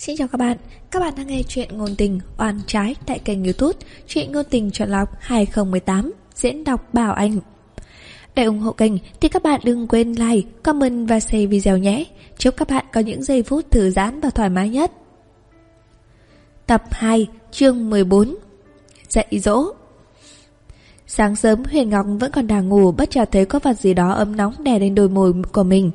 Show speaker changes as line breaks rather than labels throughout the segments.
Xin chào các bạn, các bạn đang nghe chuyện ngôn tình oan trái tại kênh youtube Chuyện ngôn tình chọn lọc 2018 Diễn đọc Bảo Anh. Để ủng hộ kênh thì các bạn đừng quên like, comment và share video nhé. Chúc các bạn có những giây phút thư giãn và thoải mái nhất. Tập 2, chương 14 Dạy dỗ. Sáng sớm Huyền Ngọc vẫn còn đang ngủ bất chợt thấy có vật gì đó ấm nóng đè lên đôi môi của mình.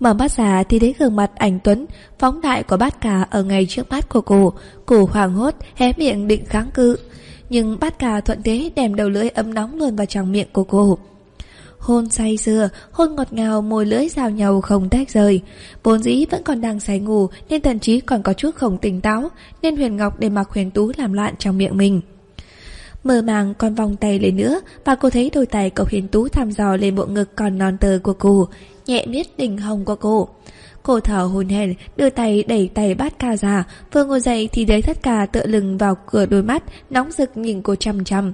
Mở mắt ra thì thấy gương mặt ảnh Tuấn Phóng đại của bát cà ở ngay trước mắt của cô. Cô hoàng hốt hé miệng định kháng cự. Nhưng bát cà thuận thế đem đầu lưỡi ấm nóng luôn vào trong miệng của cô. Hôn say sưa, hôn ngọt ngào môi lưỡi giao nhau không tách rời. Vốn dĩ vẫn còn đang say ngủ Nên thần trí còn có chút không tỉnh táo Nên Huyền Ngọc để mặc Huyền Tú làm loạn trong miệng mình. Mơ màng còn vòng tay lên nữa Và cô thấy đôi tay cậu hiền Tú thăm dò lên bộ ngực còn non tờ của cô nhẹ miết đỉnh hồng của cô. Cô thở hồn hển, đưa tay đẩy tay bát ca ra, vừa ngồi dậy thì thấy thất ca tựa lưng vào cửa đôi mắt, nóng rực nhìn cô chăm chăm.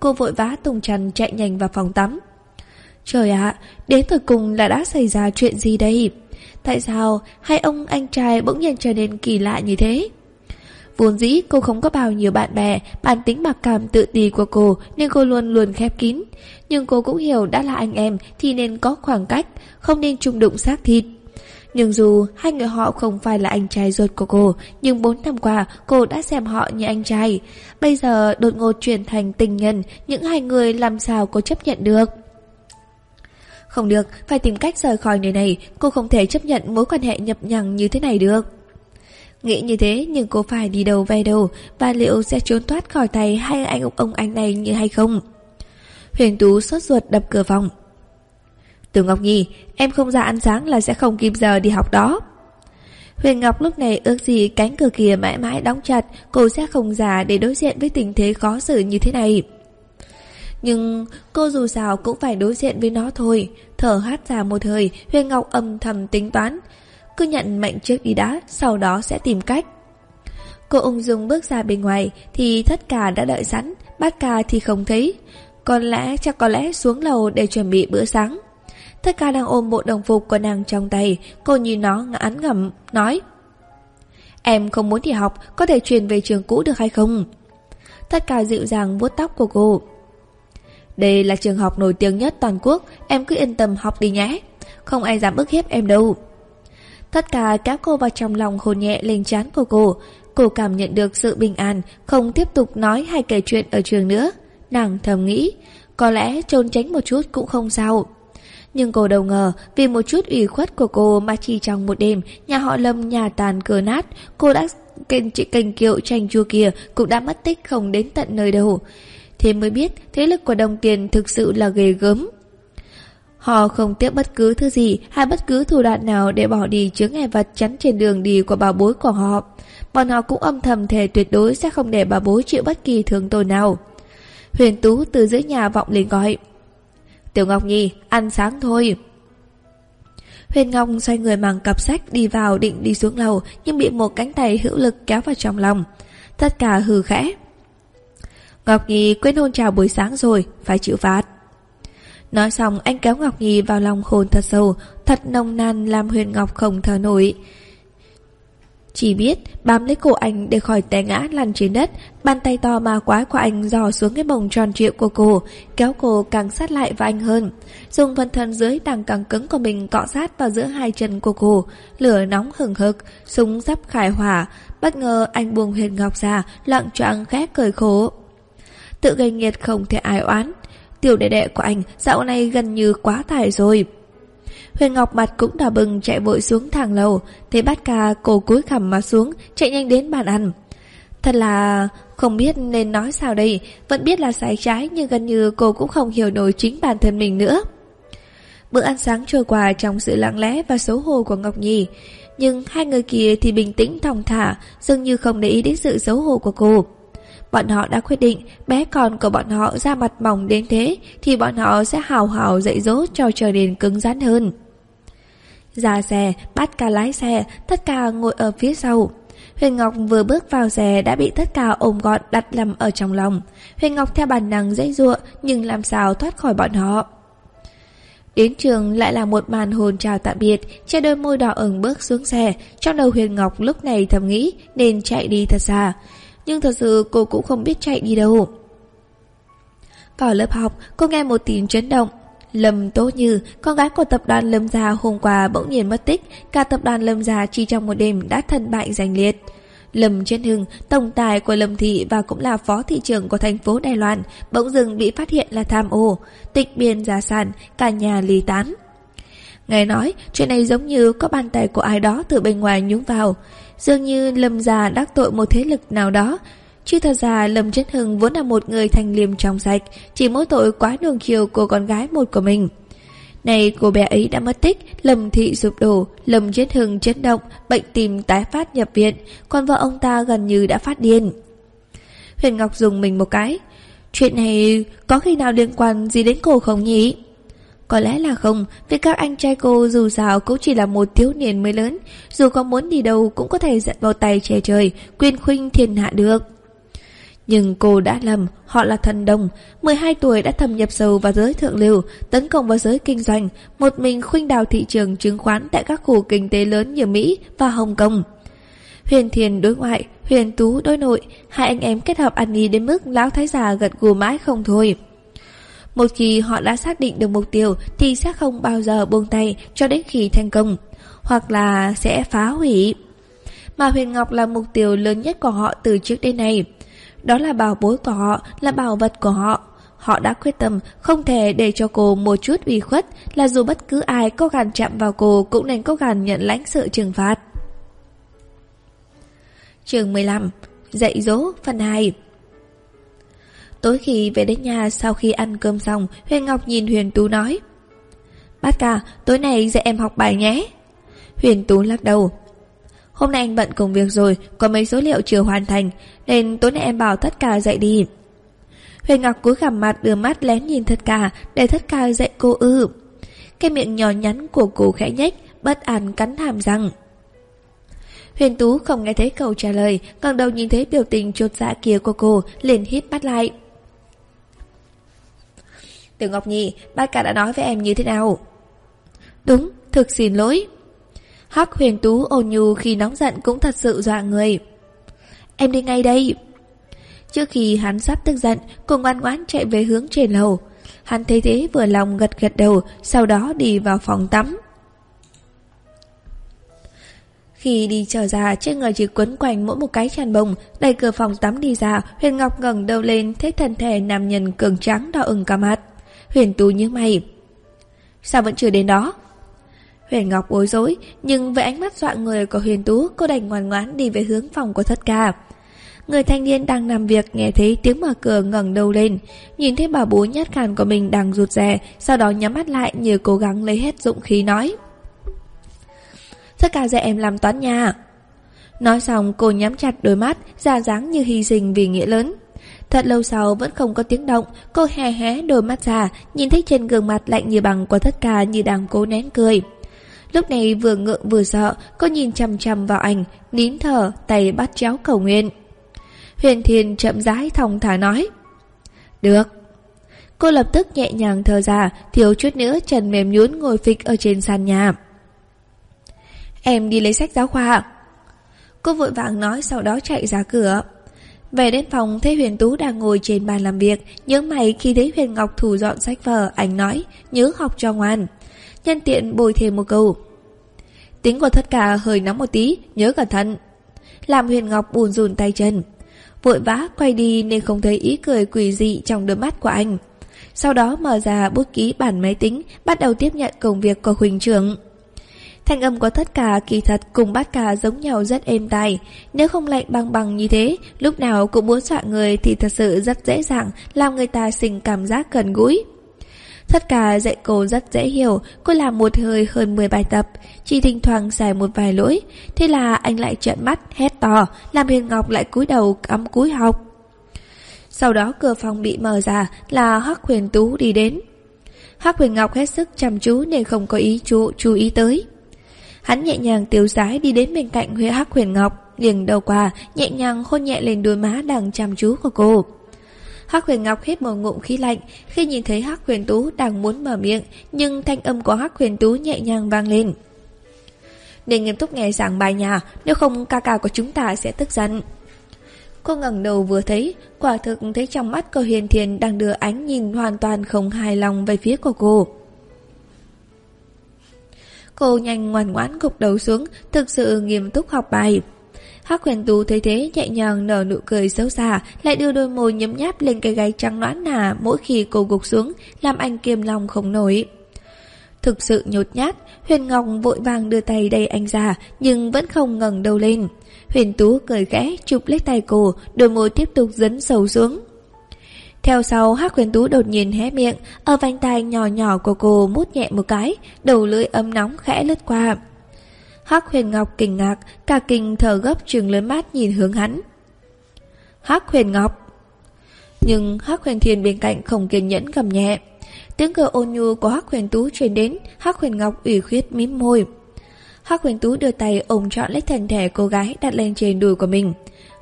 Cô vội vã tung chăn chạy nhanh vào phòng tắm. Trời ạ, đến thời cùng là đã xảy ra chuyện gì đây? Tại sao hai ông anh trai bỗng nhiên trở nên kỳ lạ như thế? Vốn dĩ cô không có bao nhiêu bạn bè, bản tính mặc cảm tự ti của cô nên cô luôn luôn khép kín. Nhưng cô cũng hiểu đã là anh em thì nên có khoảng cách, không nên chung đụng xác thịt. Nhưng dù hai người họ không phải là anh trai ruột của cô, nhưng 4 năm qua cô đã xem họ như anh trai. Bây giờ đột ngột chuyển thành tình nhân, những hai người làm sao cô chấp nhận được? Không được, phải tìm cách rời khỏi nơi này, cô không thể chấp nhận mối quan hệ nhập nhằng như thế này được. Nghĩ như thế, nhưng cô phải đi đâu về đâu, Và liệu sẽ trốn thoát khỏi tay hai anh ông anh này như hay không? Huyền Tú sốt ruột đập cửa phòng. Từ Ngọc Nhi, Em không ra ăn sáng là sẽ không kịp giờ đi học đó. Huyền Ngọc lúc này ước gì cánh cửa kia mãi mãi đóng chặt, Cô sẽ không già để đối diện với tình thế khó xử như thế này. Nhưng cô dù sao cũng phải đối diện với nó thôi. Thở hát ra một hơi, Huyền Ngọc âm thầm tính toán cứ nhận mệnh trước đi đã, sau đó sẽ tìm cách. Cô ung dung bước ra bên ngoài thì thất cả đã đợi sẵn, bát ca thì không thấy. Còn lẽ chắc có lẽ xuống lầu để chuẩn bị bữa sáng. Thất ca đang ôm bộ đồng phục của nàng trong tay, cô nhìn nó ngán ngẩm, nói Em không muốn đi học, có thể chuyển về trường cũ được hay không? Thất ca dịu dàng vuốt tóc của cô. Đây là trường học nổi tiếng nhất toàn quốc, em cứ yên tâm học đi nhé. Không ai dám ức hiếp em đâu. Tất cả kéo cô vào trong lòng hồn nhẹ lên trán của cô. Cô cảm nhận được sự bình an, không tiếp tục nói hay kể chuyện ở trường nữa. Nàng thầm nghĩ, có lẽ trốn tránh một chút cũng không sao. Nhưng cô đâu ngờ, vì một chút ủy khuất của cô mà chỉ trong một đêm, nhà họ Lâm nhà tàn cửa nát, cô đã kênh chị kênh kiệu tranh chua kia cũng đã mất tích không đến tận nơi đâu. Thế mới biết thế lực của đồng tiền thực sự là ghê gớm. Họ không tiếc bất cứ thứ gì hay bất cứ thủ đoạn nào để bỏ đi chướng ngại vật chắn trên đường đi của bà bối của họ. Bọn họ cũng âm thầm thề tuyệt đối sẽ không để bà bối chịu bất kỳ thương tổn nào. Huyền Tú từ dưới nhà vọng lên gọi. Tiểu Ngọc Nhi, ăn sáng thôi. Huyền Ngọc xoay người mang cặp sách đi vào định đi xuống lầu nhưng bị một cánh tay hữu lực kéo vào trong lòng. Tất cả hừ khẽ. Ngọc Nhi quên hôn chào buổi sáng rồi, phải chịu phạt. Nói xong anh kéo Ngọc Nhi vào lòng hồn thật sâu, thật nồng nàn làm Huyền Ngọc không thở nổi. Chỉ biết bám lấy cổ anh để khỏi té ngã lăn trên đất, bàn tay to mà quái của anh dò xuống cái bồng tròn trịa của cô, kéo cô càng sát lại vào anh hơn. Dùng phần thân dưới đang càng cứng của mình cọ sát vào giữa hai chân của cô, lửa nóng hừng hực, súng sắp khải hỏa. Bất ngờ anh buông Huyền Ngọc ra, lặng choạng khẽ cười khổ. Tự gây nghiệt không thể ai oán, Tiểu đệ đệ của anh dạo này gần như quá tải rồi. Huyền Ngọc mặt cũng đỏ bừng chạy vội xuống thang lầu, thấy bát ca cô cúi khẩm mà xuống, chạy nhanh đến bàn ăn. Thật là không biết nên nói sao đây, vẫn biết là sai trái nhưng gần như cô cũng không hiểu nổi chính bản thân mình nữa. Bữa ăn sáng trôi qua trong sự lặng lẽ và xấu hổ của Ngọc Nhi, nhưng hai người kia thì bình tĩnh thong thả, dường như không để ý đến sự xấu hổ của cô. Bọn họ đã quyết định bé con của bọn họ ra mặt mỏng đến thế thì bọn họ sẽ hào hào dạy dỗ cho trở nên cứng rắn hơn. Ra xe, bắt ca lái xe, tất cả ngồi ở phía sau. Huyền Ngọc vừa bước vào xe đã bị tất cả ôm gọn đặt lầm ở trong lòng. Huyền Ngọc theo bản năng dãy dụa nhưng làm sao thoát khỏi bọn họ. Đến trường lại là một màn hồn chào tạm biệt, che đôi môi đỏ ửng bước xuống xe, trong đầu Huyền Ngọc lúc này thầm nghĩ nên chạy đi thật xa. Nhưng thật sự cô cũng không biết chạy đi đâu. Vào lớp học, cô nghe một tiếng chấn động. Lâm Tố Như, con gái của tập đoàn Lâm Gia hôm qua bỗng nhiên mất tích, cả tập đoàn Lâm Gia chỉ trong một đêm đã thân bại giành liệt. Lâm Chiến Hưng, tổng tài của Lâm Thị và cũng là phó thị trưởng của thành phố Đài Loan, bỗng dưng bị phát hiện là tham ô, tịch biên gia sản, cả nhà ly tán. Ngài nói, chuyện này giống như có bàn tay của ai đó từ bên ngoài nhúng vào. Dường như Lâm già đắc tội một thế lực nào đó. Chứ thật ra Lâm Trấn Hưng vốn là một người thành liêm trong sạch, chỉ mỗi tội quá đường chiều cô con gái một của mình. Này cô bé ấy đã mất tích, Lâm Thị sụp đổ, Lâm Chiến Hưng chấn động, bệnh tim tái phát nhập viện, còn vợ ông ta gần như đã phát điên. Huyền Ngọc dùng mình một cái. Chuyện này có khi nào liên quan gì đến cô không nhỉ? Có lẽ là không, vì các anh trai cô dù sao cũng chỉ là một thiếu niên mới lớn, dù có muốn đi đâu cũng có thể giận vào tay trẻ trời, quyên khuynh thiên hạ được. Nhưng cô đã lầm, họ là thần đồng, 12 tuổi đã thâm nhập sâu vào giới thượng lưu, tấn công vào giới kinh doanh, một mình khuynh đào thị trường chứng khoán tại các khu kinh tế lớn như Mỹ và Hồng Kông. Huyền Thiền đối ngoại, Huyền Tú đối nội, hai anh em kết hợp ăn ý đến mức lão thái già gật gù mãi không thôi. Một khi họ đã xác định được mục tiêu thì sẽ không bao giờ buông tay cho đến khi thành công, hoặc là sẽ phá hủy. Mà Huyền Ngọc là mục tiêu lớn nhất của họ từ trước đến nay. Đó là bảo bối của họ, là bảo vật của họ. Họ đã quyết tâm không thể để cho cô một chút ủy khuất là dù bất cứ ai có gàn chạm vào cô cũng nên có gàn nhận lãnh sự trừng phạt. Trường 15 Dạy dỗ phần 2 Tối khi về đến nhà sau khi ăn cơm xong, Huyền Ngọc nhìn Huyền Tú nói Bác ca, tối nay dạy em học bài nhé. Huyền Tú lắc đầu Hôm nay anh bận công việc rồi, có mấy số liệu chưa hoàn thành, nên tối nay em bảo tất cả dạy đi. Huyền Ngọc cúi gằm mặt đưa mắt lén nhìn tất cả, để tất cả dạy cô ư. Cái miệng nhỏ nhắn của cô khẽ nhếch, bất an cắn hàm răng. Huyền Tú không nghe thấy câu trả lời, ngẩng đầu nhìn thấy biểu tình chột dạ kia của cô, liền hít mắt lại. Tiểu Ngọc Nhi, bác cả đã nói với em như thế nào? Đúng, thực xin lỗi. Hắc huyền tú ồn nhu khi nóng giận cũng thật sự dọa người. Em đi ngay đây. Trước khi hắn sắp tức giận, cô ngoan ngoãn chạy về hướng trên lầu. Hắn thấy thế vừa lòng gật gật đầu, sau đó đi vào phòng tắm. Khi đi trở ra, trên người chỉ quấn quanh mỗi một cái chăn bông, đẩy cửa phòng tắm đi ra, Huyền Ngọc ngẩng đầu lên, thấy thân thể nam nhân cường trắng đỏ ửng cả mặt. Huyền Tú như mày. Sao vẫn chưa đến đó? Huyền Ngọc bối rối, nhưng với ánh mắt dọa người của Huyền Tú, cô đành ngoan ngoãn đi về hướng phòng của thất ca. Người thanh niên đang làm việc nghe thấy tiếng mở cửa ngẩng đầu lên, nhìn thấy bà bố nhát khàn của mình đang rụt rè, sau đó nhắm mắt lại như cố gắng lấy hết dụng khí nói. Thất ca dạy em làm toán nhà. Nói xong cô nhắm chặt đôi mắt, ra dáng như hy sinh vì nghĩa lớn. Thật lâu sau vẫn không có tiếng động, cô hé hé đôi mắt ra, nhìn thấy trên gương mặt lạnh như bằng của tất cả như đang cố nén cười. Lúc này vừa ngượng vừa sợ, cô nhìn chằm chằm vào ảnh nín thở, tay bắt chéo cầu nguyện. Huyền Thiên chậm rãi thong thả nói. Được. Cô lập tức nhẹ nhàng thở ra, thiếu chút nữa chân mềm nhún ngồi phịch ở trên sàn nhà. Em đi lấy sách giáo khoa. Cô vội vàng nói sau đó chạy ra cửa. Về đến phòng thấy Huyền Tú đang ngồi trên bàn làm việc, nhớ mày khi thấy Huyền Ngọc thủ dọn sách vở, anh nói, nhớ học cho ngoan. Nhân tiện bồi thêm một câu. Tính của thất cả hơi nóng một tí, nhớ cẩn thận. Làm Huyền Ngọc buồn rùn tay chân. Vội vã quay đi nên không thấy ý cười quỷ dị trong đôi mắt của anh. Sau đó mở ra bút ký bản máy tính, bắt đầu tiếp nhận công việc của Huỳnh trưởng. Thanh âm của tất cả kỳ thật cùng bát cà giống nhau rất êm tai. Nếu không lạnh băng bằng như thế, lúc nào cũng muốn dọa người thì thật sự rất dễ dàng làm người ta sinh cảm giác gần gũi. Tất cả dạy cô rất dễ hiểu, cô làm một hơi hơn 10 bài tập, chỉ thỉnh thoảng xài một vài lỗi. Thế là anh lại trợn mắt, hét to, làm Huyền Ngọc lại cúi đầu cắm cúi học. Sau đó cửa phòng bị mở ra là Hắc Huyền Tú đi đến. Hắc Huyền Ngọc hết sức chăm chú nên không có ý chú chú ý tới. Hắn nhẹ nhàng tiêu sái đi đến bên cạnh Huệ Hắc Huyền Ngọc, liền đầu qua, nhẹ nhàng hôn nhẹ lên đôi má đang chăm chú của cô. Hắc Huyền Ngọc hít một ngụm khí lạnh khi nhìn thấy Hắc Huyền Tú đang muốn mở miệng, nhưng thanh âm của Hắc Huyền Tú nhẹ nhàng vang lên. Nên nghiêm túc nghe giảng bài nhà, nếu không ca ca của chúng ta sẽ tức giận. Cô ngẩng đầu vừa thấy, quả thực thấy trong mắt cô Hiền Thiền đang đưa ánh nhìn hoàn toàn không hài lòng về phía của cô. Cô nhanh ngoan ngoãn gục đầu xuống, thực sự nghiêm túc học bài. Hắc huyền tú thấy thế nhẹ nhàng nở nụ cười xấu xa, lại đưa đôi môi nhấm nháp lên cái gáy trắng nõn nà mỗi khi cô gục xuống, làm anh kiềm lòng không nổi. Thực sự nhột nhát, Huyền Ngọc vội vàng đưa tay đầy anh ra, nhưng vẫn không ngẩng đầu lên. Huyền Tú cười khẽ, chụp lấy tay cô, đôi môi tiếp tục dấn sâu xuống. Theo sau, Hắc Huyền Tú đột nhiên hé miệng, ở vành tay nhỏ nhỏ của cô mút nhẹ một cái, đầu lưỡi ấm nóng khẽ lướt qua. Hắc Huyền Ngọc kinh ngạc, cả kinh thở gấp trừng lớn mắt nhìn hướng hắn. Hắc Huyền Ngọc Nhưng Hắc Huyền Thiên bên cạnh không kiên nhẫn gầm nhẹ. Tiếng cười ôn nhu của Hắc Huyền Tú truyền đến, Hắc Huyền Ngọc ủy khuyết mím môi. Hắc Huyền Tú đưa tay ôm trọn lấy thân thể cô gái đặt lên trên đùi của mình.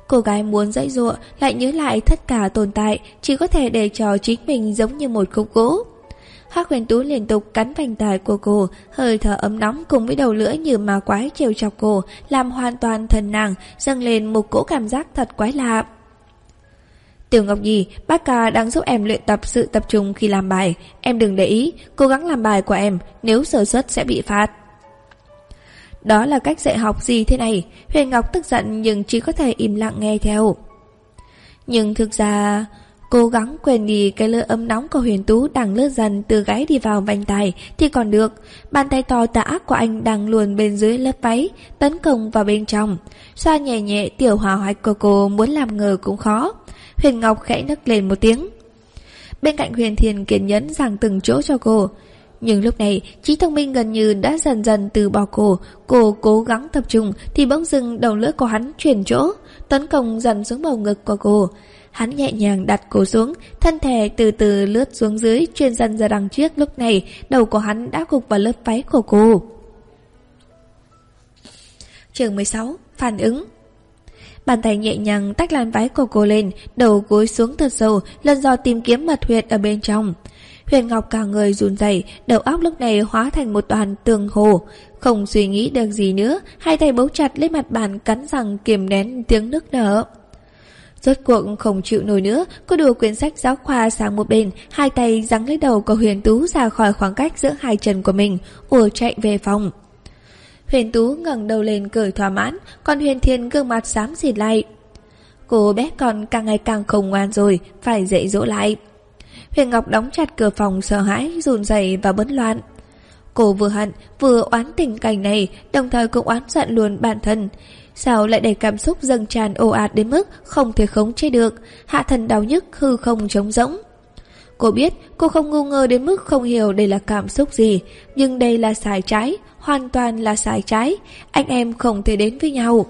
Cô gái muốn dãy dụa lại nhớ lại tất cả tồn tại, chỉ có thể để cho chính mình giống như một khúc gỗ. Hắc huyền tú liên tục cắn vành tai của cô, hơi thở ấm nóng cùng với đầu lưỡi như ma quái trêu chọc cô, làm hoàn toàn thần nàng, dâng lên một cỗ cảm giác thật quái lạ. Tiểu Ngọc Nhi, bác ca đang giúp em luyện tập sự tập trung khi làm bài. Em đừng để ý, cố gắng làm bài của em, nếu sơ suất sẽ bị phạt. Đó là cách dạy học gì thế này? Huyền Ngọc tức giận nhưng chỉ có thể im lặng nghe theo. Nhưng thực ra... Cố gắng quên đi cái lơ ấm nóng của huyền tú đang lướt dần từ gáy đi vào vành tài thì còn được. Bàn tay to tà ác của anh đang luồn bên dưới lớp váy, tấn công vào bên trong. Xoa nhẹ nhẹ tiểu hòa hoạch của cô muốn làm ngờ cũng khó. Huyền Ngọc khẽ nấc lên một tiếng. Bên cạnh Huyền Thiền kiên nhẫn giảng từng chỗ cho cô. Nhưng lúc này, trí thông minh gần như đã dần dần từ bỏ cổ Cô cố gắng tập trung thì bỗng dưng đầu lưỡi của hắn chuyển chỗ, tấn công dần xuống bầu ngực của cô. Hắn nhẹ nhàng đặt cô xuống, thân thể từ từ lướt xuống dưới, chuyên dần ra đằng trước lúc này, đầu của hắn đã gục vào lớp váy của cô. Trường 16, phản ứng Bàn tay nhẹ nhàng tách làn váy của cô lên, đầu gối xuống thật sâu, lần dò tìm kiếm mật huyệt ở bên trong. Huyền Ngọc cả người run rẩy, đầu óc lúc này hóa thành một đoàn tường hồ, không suy nghĩ được gì nữa, hai tay bấu chặt lên mặt bàn cắn răng kiềm nén tiếng nước nở. Rốt cuộc không chịu nổi nữa, cô đùa quyển sách giáo khoa sang một bên, hai tay giằng lấy đầu của Huyền Tú ra khỏi khoảng cách giữa hai chân của mình, ùa chạy về phòng. Huyền Tú ngẩng đầu lên cười thỏa mãn, còn Huyền Thiên gương mặt xám xịt lại. Cô bé còn càng ngày càng không ngoan rồi, phải dạy dỗ lại. Huyền Ngọc đóng chặt cửa phòng sợ hãi, run rẩy và bấn loạn. Cô vừa hận, vừa oán tình cảnh này, đồng thời cũng oán giận luôn bản thân. Sao lại để cảm xúc dâng tràn ồ ạt đến mức không thể khống chế được, hạ thần đau nhức hư không trống rỗng. Cô biết cô không ngu ngơ đến mức không hiểu đây là cảm xúc gì, nhưng đây là sai trái, hoàn toàn là sai trái, anh em không thể đến với nhau.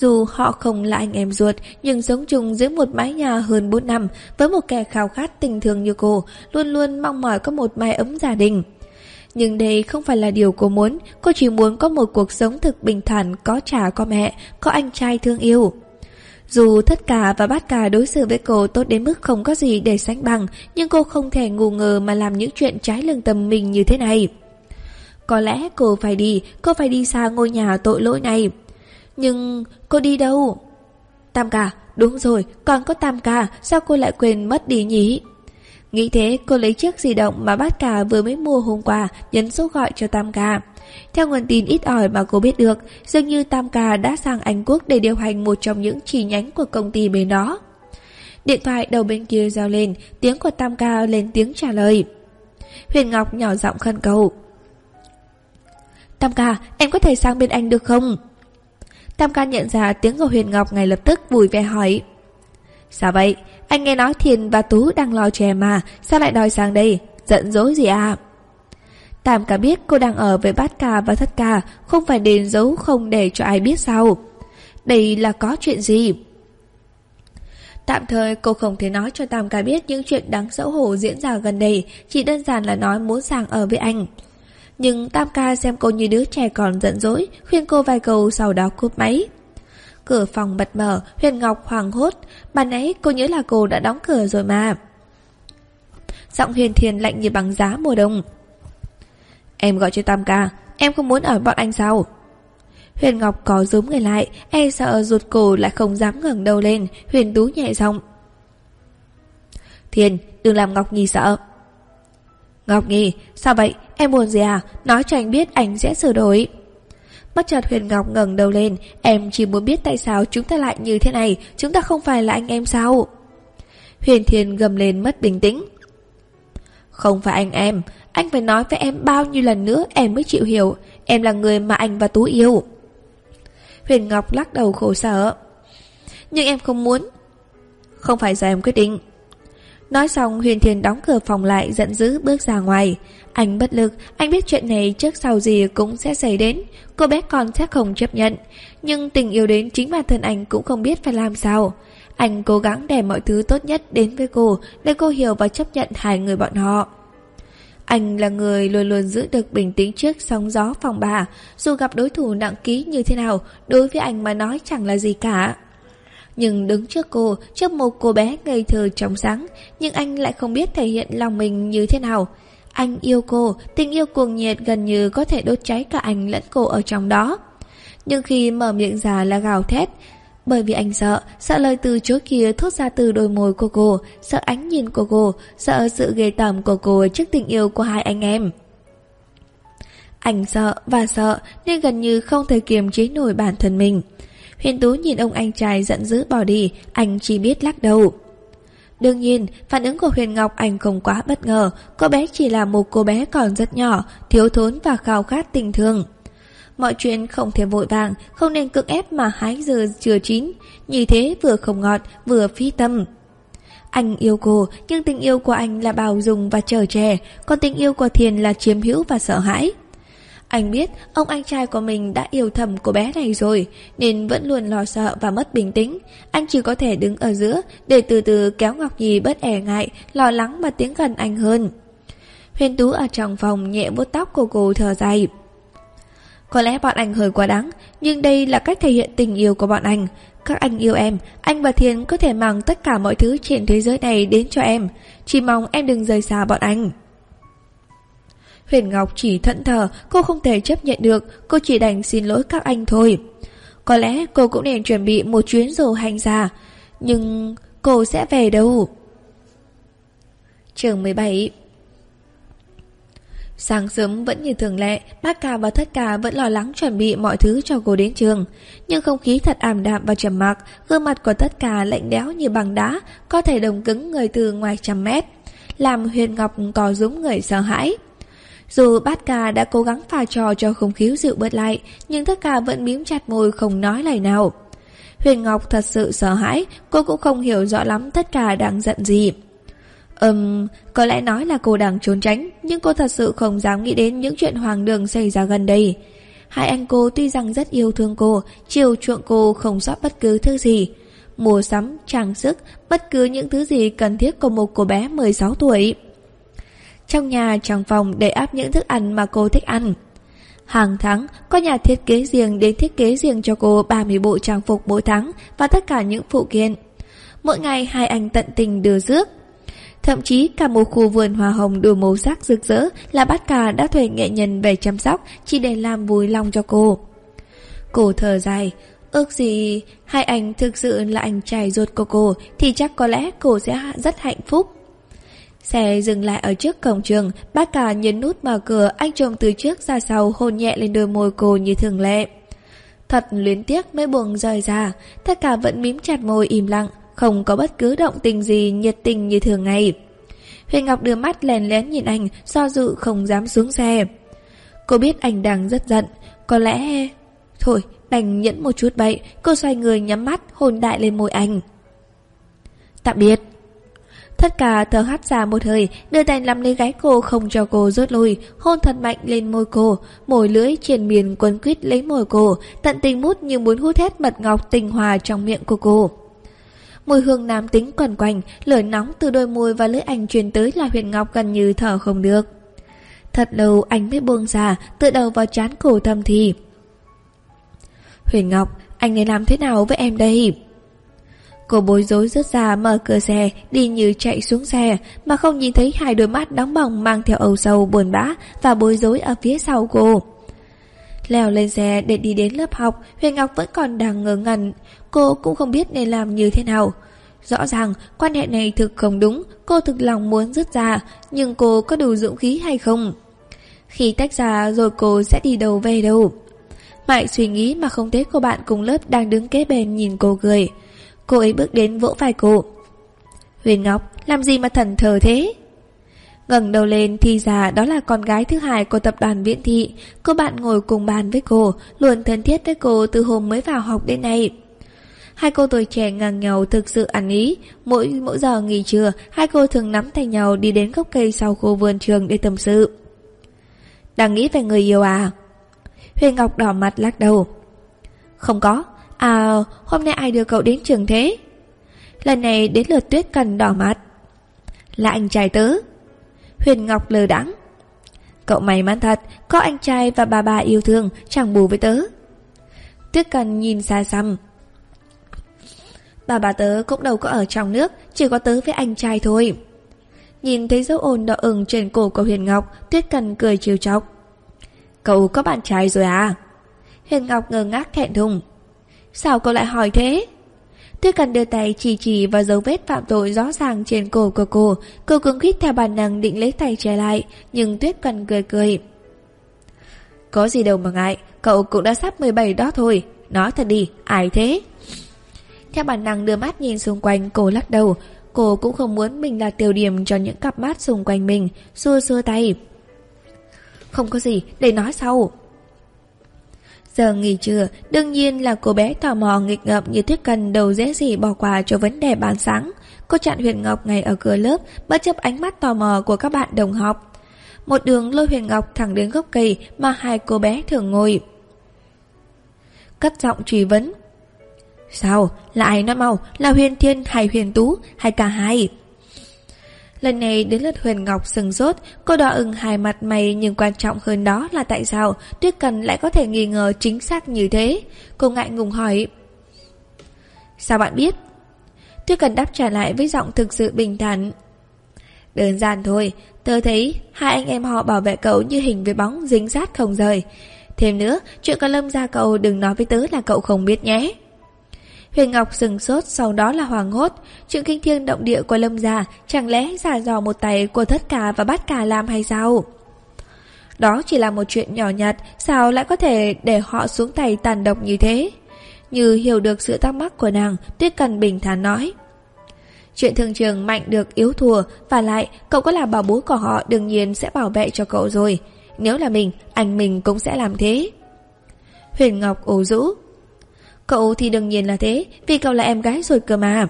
Dù họ không là anh em ruột, nhưng sống chung dưới một mái nhà hơn 4 năm, với một kẻ khao khát tình thương như cô, luôn luôn mong mỏi có một mái ấm gia đình. Nhưng đây không phải là điều cô muốn, cô chỉ muốn có một cuộc sống thực bình thản, có cha có mẹ, có anh trai thương yêu. Dù thất cả và bát cả đối xử với cô tốt đến mức không có gì để sánh bằng, nhưng cô không thể ngu ngờ mà làm những chuyện trái lương tâm mình như thế này. Có lẽ cô phải đi, cô phải đi xa ngôi nhà tội lỗi này. Nhưng cô đi đâu? Tam ca, đúng rồi, còn có tam ca, sao cô lại quên mất đi nhỉ? Nghĩ thế cô lấy chiếc di động mà bát cả vừa mới mua hôm qua nhấn số gọi cho Tam Ca. Theo nguồn tin ít ỏi mà cô biết được, dường như Tam Ca đã sang Anh Quốc để điều hành một trong những chi nhánh của công ty bên đó. Điện thoại đầu bên kia giao lên, tiếng của Tam Ca lên tiếng trả lời. Huyền Ngọc nhỏ giọng khẩn cầu. Tam Ca, em có thể sang bên anh được không? Tam Ca nhận ra tiếng của Huyền Ngọc ngay lập tức vui vẻ hỏi. Sao vậy? Anh nghe nói Thiền và Tú đang lo chè mà, sao lại đòi sang đây? Giận dỗi gì à? Tam ca biết cô đang ở với bát ca và thất ca, không phải đền giấu không để cho ai biết sao. Đây là có chuyện gì? Tạm thời cô không thể nói cho Tam ca biết những chuyện đáng xấu hổ diễn ra gần đây, chỉ đơn giản là nói muốn sang ở với anh. Nhưng Tam ca xem cô như đứa trẻ còn giận dỗi, khuyên cô vài câu sau đó cúp máy. Cửa phòng bật mở, Huyền Ngọc hoàng hốt. Ban nãy cô nhớ là cô đã đóng cửa rồi mà. Giọng Huyền Thiền lạnh như bằng giá mùa đông. Em gọi cho Tam ca, em không muốn ở bọn anh sao? Huyền Ngọc có rúm người lại, e sợ ruột cổ lại không dám ngẩng đầu lên, Huyền Tú nhẹ giọng. Thiền, đừng làm Ngọc Nhi sợ. Ngọc Nhi, sao vậy? Em buồn gì à? Nói cho anh biết anh sẽ sửa đổi. Bất chợt Huyền Ngọc ngẩng đầu lên, em chỉ muốn biết tại sao chúng ta lại như thế này, chúng ta không phải là anh em sao? Huyền Thiên gầm lên mất bình tĩnh. Không phải anh em, anh phải nói với em bao nhiêu lần nữa em mới chịu hiểu, em là người mà anh và Tú yêu. Huyền Ngọc lắc đầu khổ sở. Nhưng em không muốn. Không phải do em quyết định. Nói xong Huyền Thiên đóng cửa phòng lại giận dữ bước ra ngoài. Anh bất lực, anh biết chuyện này trước sau gì cũng sẽ xảy đến. Cô bé con sẽ không chấp nhận. Nhưng tình yêu đến chính bản thân anh cũng không biết phải làm sao. Anh cố gắng để mọi thứ tốt nhất đến với cô để cô hiểu và chấp nhận hai người bọn họ. Anh là người luôn luôn giữ được bình tĩnh trước sóng gió phòng bà, dù gặp đối thủ nặng ký như thế nào, đối với anh mà nói chẳng là gì cả. Nhưng đứng trước cô, trước một cô bé ngây thơ trong sáng, nhưng anh lại không biết thể hiện lòng mình như thế nào. Anh yêu cô, tình yêu cuồng nhiệt gần như có thể đốt cháy cả anh lẫn cô ở trong đó. Nhưng khi mở miệng ra là gào thét, bởi vì anh sợ, sợ lời từ chối kia thốt ra từ đôi môi của cô, sợ ánh nhìn của cô, sợ sự ghê tởm của cô trước tình yêu của hai anh em. Anh sợ và sợ nên gần như không thể kiềm chế nổi bản thân mình. Huyền Tú nhìn ông anh trai giận dữ bỏ đi, anh chỉ biết lắc đầu. Đương nhiên, phản ứng của Huyền Ngọc anh không quá bất ngờ, cô bé chỉ là một cô bé còn rất nhỏ, thiếu thốn và khao khát tình thương. Mọi chuyện không thể vội vàng, không nên cưỡng ép mà hái giờ chưa chín, như thế vừa không ngọt, vừa phi tâm. Anh yêu cô, nhưng tình yêu của anh là bào dung và chờ trẻ, còn tình yêu của Thiền là chiếm hữu và sợ hãi. Anh biết ông anh trai của mình đã yêu thầm cô bé này rồi, nên vẫn luôn lo sợ và mất bình tĩnh. Anh chỉ có thể đứng ở giữa để từ từ kéo Ngọc Nhi bất e ngại, lo lắng mà tiến gần anh hơn. Huyền Tú ở trong phòng nhẹ vuốt tóc của cô thở dài. Có lẽ bọn anh hơi quá đáng, nhưng đây là cách thể hiện tình yêu của bọn anh. Các anh yêu em, anh và Thiên có thể mang tất cả mọi thứ trên thế giới này đến cho em. Chỉ mong em đừng rời xa bọn anh. Huyền Ngọc chỉ thẫn thờ, cô không thể chấp nhận được, cô chỉ đành xin lỗi các anh thôi. Có lẽ cô cũng nên chuẩn bị một chuyến dù hành ra, nhưng cô sẽ về đâu? Trường 17 Sáng sớm vẫn như thường lệ, bác ca và thất ca vẫn lo lắng chuẩn bị mọi thứ cho cô đến trường. Nhưng không khí thật ảm đạm và trầm mặc, gương mặt của tất cả lạnh đéo như bằng đá, có thể đồng cứng người từ ngoài trăm mét. Làm Huyền Ngọc có rúm người sợ hãi. Dù bát ca đã cố gắng pha trò cho không khí dịu bớt lại, nhưng tất cả vẫn miếm chặt môi không nói lời nào. Huyền Ngọc thật sự sợ hãi, cô cũng không hiểu rõ lắm tất cả đang giận gì. Ừm, có lẽ nói là cô đang trốn tránh, nhưng cô thật sự không dám nghĩ đến những chuyện hoàng đường xảy ra gần đây. Hai anh cô tuy rằng rất yêu thương cô, chiều chuộng cô không sót bất cứ thứ gì. Mua sắm, trang sức, bất cứ những thứ gì cần thiết của một cô bé 16 tuổi. Trong nhà, trong phòng để áp những thức ăn mà cô thích ăn. Hàng tháng, có nhà thiết kế riêng đến thiết kế riêng cho cô 30 bộ trang phục mỗi tháng và tất cả những phụ kiện. Mỗi ngày hai anh tận tình đưa rước, Thậm chí cả một khu vườn hoa hồng đủ màu sắc rực rỡ là bát cà đã thuê nghệ nhân về chăm sóc chỉ để làm vui lòng cho cô. Cô thở dài, ước gì hai anh thực sự là anh trai ruột của cô thì chắc có lẽ cô sẽ rất hạnh phúc. Xe dừng lại ở trước cổng trường, bác cả nhấn nút mở cửa, anh chồng từ trước ra sau hôn nhẹ lên đôi môi cô như thường lệ. Thật luyến tiếc mới buồn rời ra, tất cả vẫn mím chặt môi im lặng, không có bất cứ động tình gì nhiệt tình như thường ngày. Huyền Ngọc đưa mắt lèn lén nhìn anh, do dự không dám xuống xe. Cô biết anh đang rất giận, có lẽ... Thôi, đành nhẫn một chút vậy, cô xoay người nhắm mắt, hôn đại lên môi anh. Tạm biệt. Tất cả thở hắt ra một hơi, đưa tay nắm lấy gái cô không cho cô rút lui, hôn thật mạnh lên môi cô, môi lưỡi triền miền quấn quýt lấy môi cô, tận tình mút như muốn hút hết mật ngọc tình hòa trong miệng của cô. Mùi hương nam tính quẩn quanh, lửa nóng từ đôi môi và lưỡi anh truyền tới là Huyền Ngọc gần như thở không được. Thật lâu anh mới buông ra, tự đầu vào chán cổ thầm thì. Huyền Ngọc, anh nên làm thế nào với em đây? Cô bối rối rớt ra mở cửa xe, đi như chạy xuống xe, mà không nhìn thấy hai đôi mắt đóng bỏng mang theo âu sầu buồn bã và bối rối ở phía sau cô. Leo lên xe để đi đến lớp học, Huyền Ngọc vẫn còn đang ngờ ngẩn, cô cũng không biết nên làm như thế nào. Rõ ràng quan hệ này thực không đúng, cô thực lòng muốn rứt ra, nhưng cô có đủ dũng khí hay không? Khi tách ra rồi cô sẽ đi đâu về đâu? Mãi suy nghĩ mà không thấy cô bạn cùng lớp đang đứng kế bên nhìn cô cười. Cô ấy bước đến vỗ vai cô. Huyền Ngọc, làm gì mà thần thờ thế? ngẩng đầu lên thì ra đó là con gái thứ hai của tập đoàn Viễn Thị. Cô bạn ngồi cùng bàn với cô, luôn thân thiết với cô từ hôm mới vào học đến nay. Hai cô tuổi trẻ ngang nhau thực sự ăn ý. Mỗi mỗi giờ nghỉ trưa, hai cô thường nắm tay nhau đi đến gốc cây sau khu vườn trường để tâm sự. Đang nghĩ về người yêu à? Huyền Ngọc đỏ mặt lắc đầu. Không có. À, hôm nay ai đưa cậu đến trường thế? Lần này đến lượt tuyết cần đỏ mặt. Là anh trai tớ. Huyền Ngọc lờ đắng. Cậu may mắn thật, có anh trai và bà bà yêu thương, chẳng bù với tớ. Tuyết cần nhìn xa xăm, Bà bà tớ cũng đâu có ở trong nước Chỉ có tớ với anh trai thôi Nhìn thấy dấu ôn đỏ ửng trên cổ của Huyền Ngọc Tuyết Cần cười chiều chọc Cậu có bạn trai rồi à Huyền Ngọc ngơ ngác thẹn thùng Sao cậu lại hỏi thế? Tuyết Cần đưa tay chỉ chỉ vào dấu vết phạm tội rõ ràng trên cổ của cô. Cô cứng khít theo bản năng định lấy tay che lại Nhưng Tuyết Cần cười cười. Có gì đâu mà ngại Cậu cũng đã sắp 17 đó thôi. Nói thật đi, ai thế? Theo bản năng đưa mắt nhìn xung quanh cô lắc đầu. Cô cũng không muốn mình là tiêu điểm cho những cặp mắt xung quanh mình Xua xua tay. Không có gì, để nói sau. Giờ nghỉ trưa, đương nhiên là cô bé tò mò nghịch ngợm như thiết Cần đầu dễ gì bỏ qua cho vấn đề bán sáng. Cô chặn Huyền Ngọc ngay ở cửa lớp, bất chấp ánh mắt tò mò của các bạn đồng học. Một đường lôi Huyền Ngọc thẳng đến gốc cây mà hai cô bé thường ngồi. Cất giọng truy vấn, Sao? Là ai nói mau? Là Huyền Thiên hay Huyền Tú hay cả hai? Lần này đến lượt Huyền Ngọc sừng sốt, cô đỏ ửng hai mặt mày nhưng quan trọng hơn đó là tại sao Tuyết Cần lại có thể nghi ngờ chính xác như thế. Cô ngại ngùng hỏi. Sao bạn biết? Tuyết Cần đáp trả lại với giọng thực sự bình thản. Đơn giản thôi, tớ thấy hai anh em họ bảo vệ cậu như hình với bóng dính sát không rời. Thêm nữa, chuyện con Lâm ra cậu đừng nói với tớ là cậu không biết nhé. Huyền Ngọc sừng sốt, sau đó là hoàng hốt. Chuyện kinh thiên động địa của Lâm già Chẳng lẽ giả dò một tay của tất cả và bắt cả làm hay sao? Đó chỉ là một chuyện nhỏ nhặt, Sao lại có thể để họ xuống tay tàn độc như thế? Như hiểu được sự thắc mắc của nàng, Tuyết Cần bình thản nói. Chuyện thường trường mạnh được yếu thua, Và lại cậu có là bảo bố của họ Đương nhiên sẽ bảo vệ cho cậu rồi. Nếu là mình, Anh mình cũng sẽ làm thế. Huyền Ngọc ủ rũ. Cậu thì đương nhiên là thế, Vì cậu là em gái rồi cơ mà.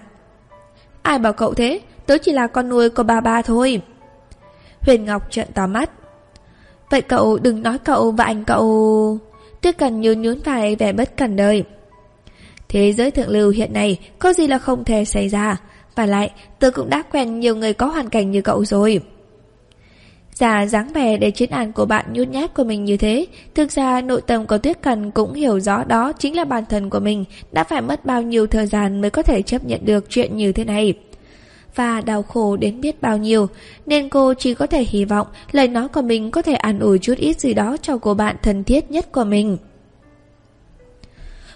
Ai bảo cậu thế? Tớ chỉ là con nuôi của bà ba thôi. Huyền Ngọc trợn to mắt. Vậy cậu đừng nói cậu và anh cậu Tuyết cần nhún nhún vai vẻ bất cần đời. Thế giới thượng lưu hiện nay Có gì là không thể xảy ra? Và lại, tớ cũng đã quen nhiều người có hoàn cảnh như cậu rồi. Giả dáng vẻ để chiến án của bạn nhút nhát của mình như thế, Thực ra nội tâm của Tuyết Cần cũng hiểu rõ đó chính là bản thân của mình, Đã phải mất bao nhiêu thời gian mới có thể chấp nhận được chuyện như thế này. Và đau khổ đến biết bao nhiêu, Nên cô chỉ có thể hy vọng lời nói của mình có thể an ủi chút ít gì đó cho cô bạn thân thiết nhất của mình.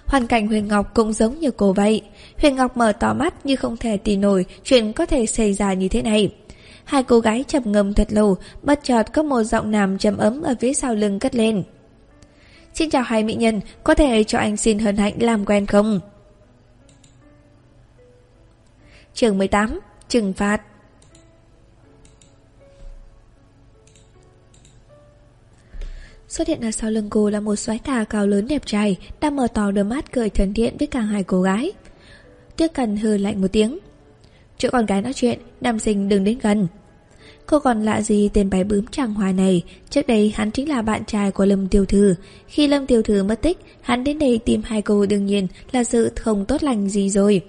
Hoàn cảnh Huyền Ngọc cũng giống như cô vậy. Huyền Ngọc mở to mắt như không thể tin nổi chuyện có thể xảy ra như thế này. Hai cô gái chập ngầm thật lâu, bất chợt có một giọng nam trầm ấm ở phía sau lưng cất lên. Xin chào hai mỹ nhân, có thể cho anh xin hân hạnh làm quen không? Trường 18, Trừng phạt Xuất hiện ở sau lưng cô là một soái ca cao lớn đẹp trai Đang mở to đôi mắt cười thân thiện với cả hai cô gái Tuyết cần hừ lạnh một tiếng Chỗ con gái nói chuyện, Nam sinh đừng đến gần. Cô còn lạ gì tên bài bướm tràng hoa này? Trước đây hắn chính là bạn trai của Lâm Tiêu Thư. Khi Lâm Tiêu Thư mất tích, Hắn đến đây tìm hai cô đương nhiên Là sự không tốt lành gì rồi.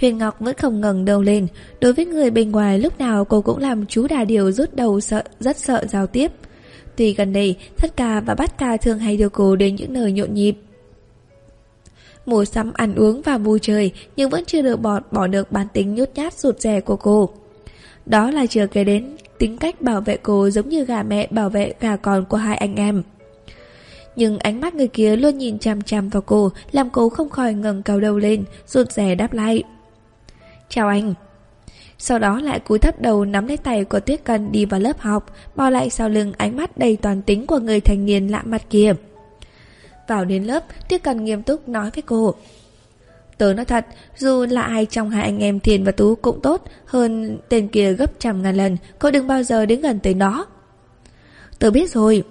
Huyền Ngọc vẫn không ngẩng đầu lên. Đối với người bên ngoài, lúc nào cô cũng làm chú đà điều rút đầu sợ, rất sợ giao tiếp. Tuy gần đây, Thất ca và bát ca thường hay đưa cô đến những nơi nhộn nhịp. Mua sắm ăn uống và vui chơi Nhưng vẫn chưa được bỏ, bỏ được bản tính nhút nhát rụt rè của cô. Đó là chưa kể đến tính cách bảo vệ cô giống như gà mẹ bảo vệ gà con của hai anh em. Nhưng ánh mắt người kia luôn nhìn chằm chằm vào cô Làm cô không khỏi ngẩng cao đầu lên Rụt rè đáp lại. Chào anh. Sau đó lại cúi thấp đầu nắm lấy tay của Tuyết Cần đi vào lớp học, bỏ lại sau lưng ánh mắt đầy toàn tính của người thành niên lạ mặt kia. Vào đến lớp, Tuyết Cần nghiêm túc nói với cô. Tớ nói thật, dù là ai trong hai anh em Thiền và Tú cũng tốt hơn tên kia gấp trăm ngàn lần, cô đừng bao giờ đến gần tới nó. Tớ biết rồi.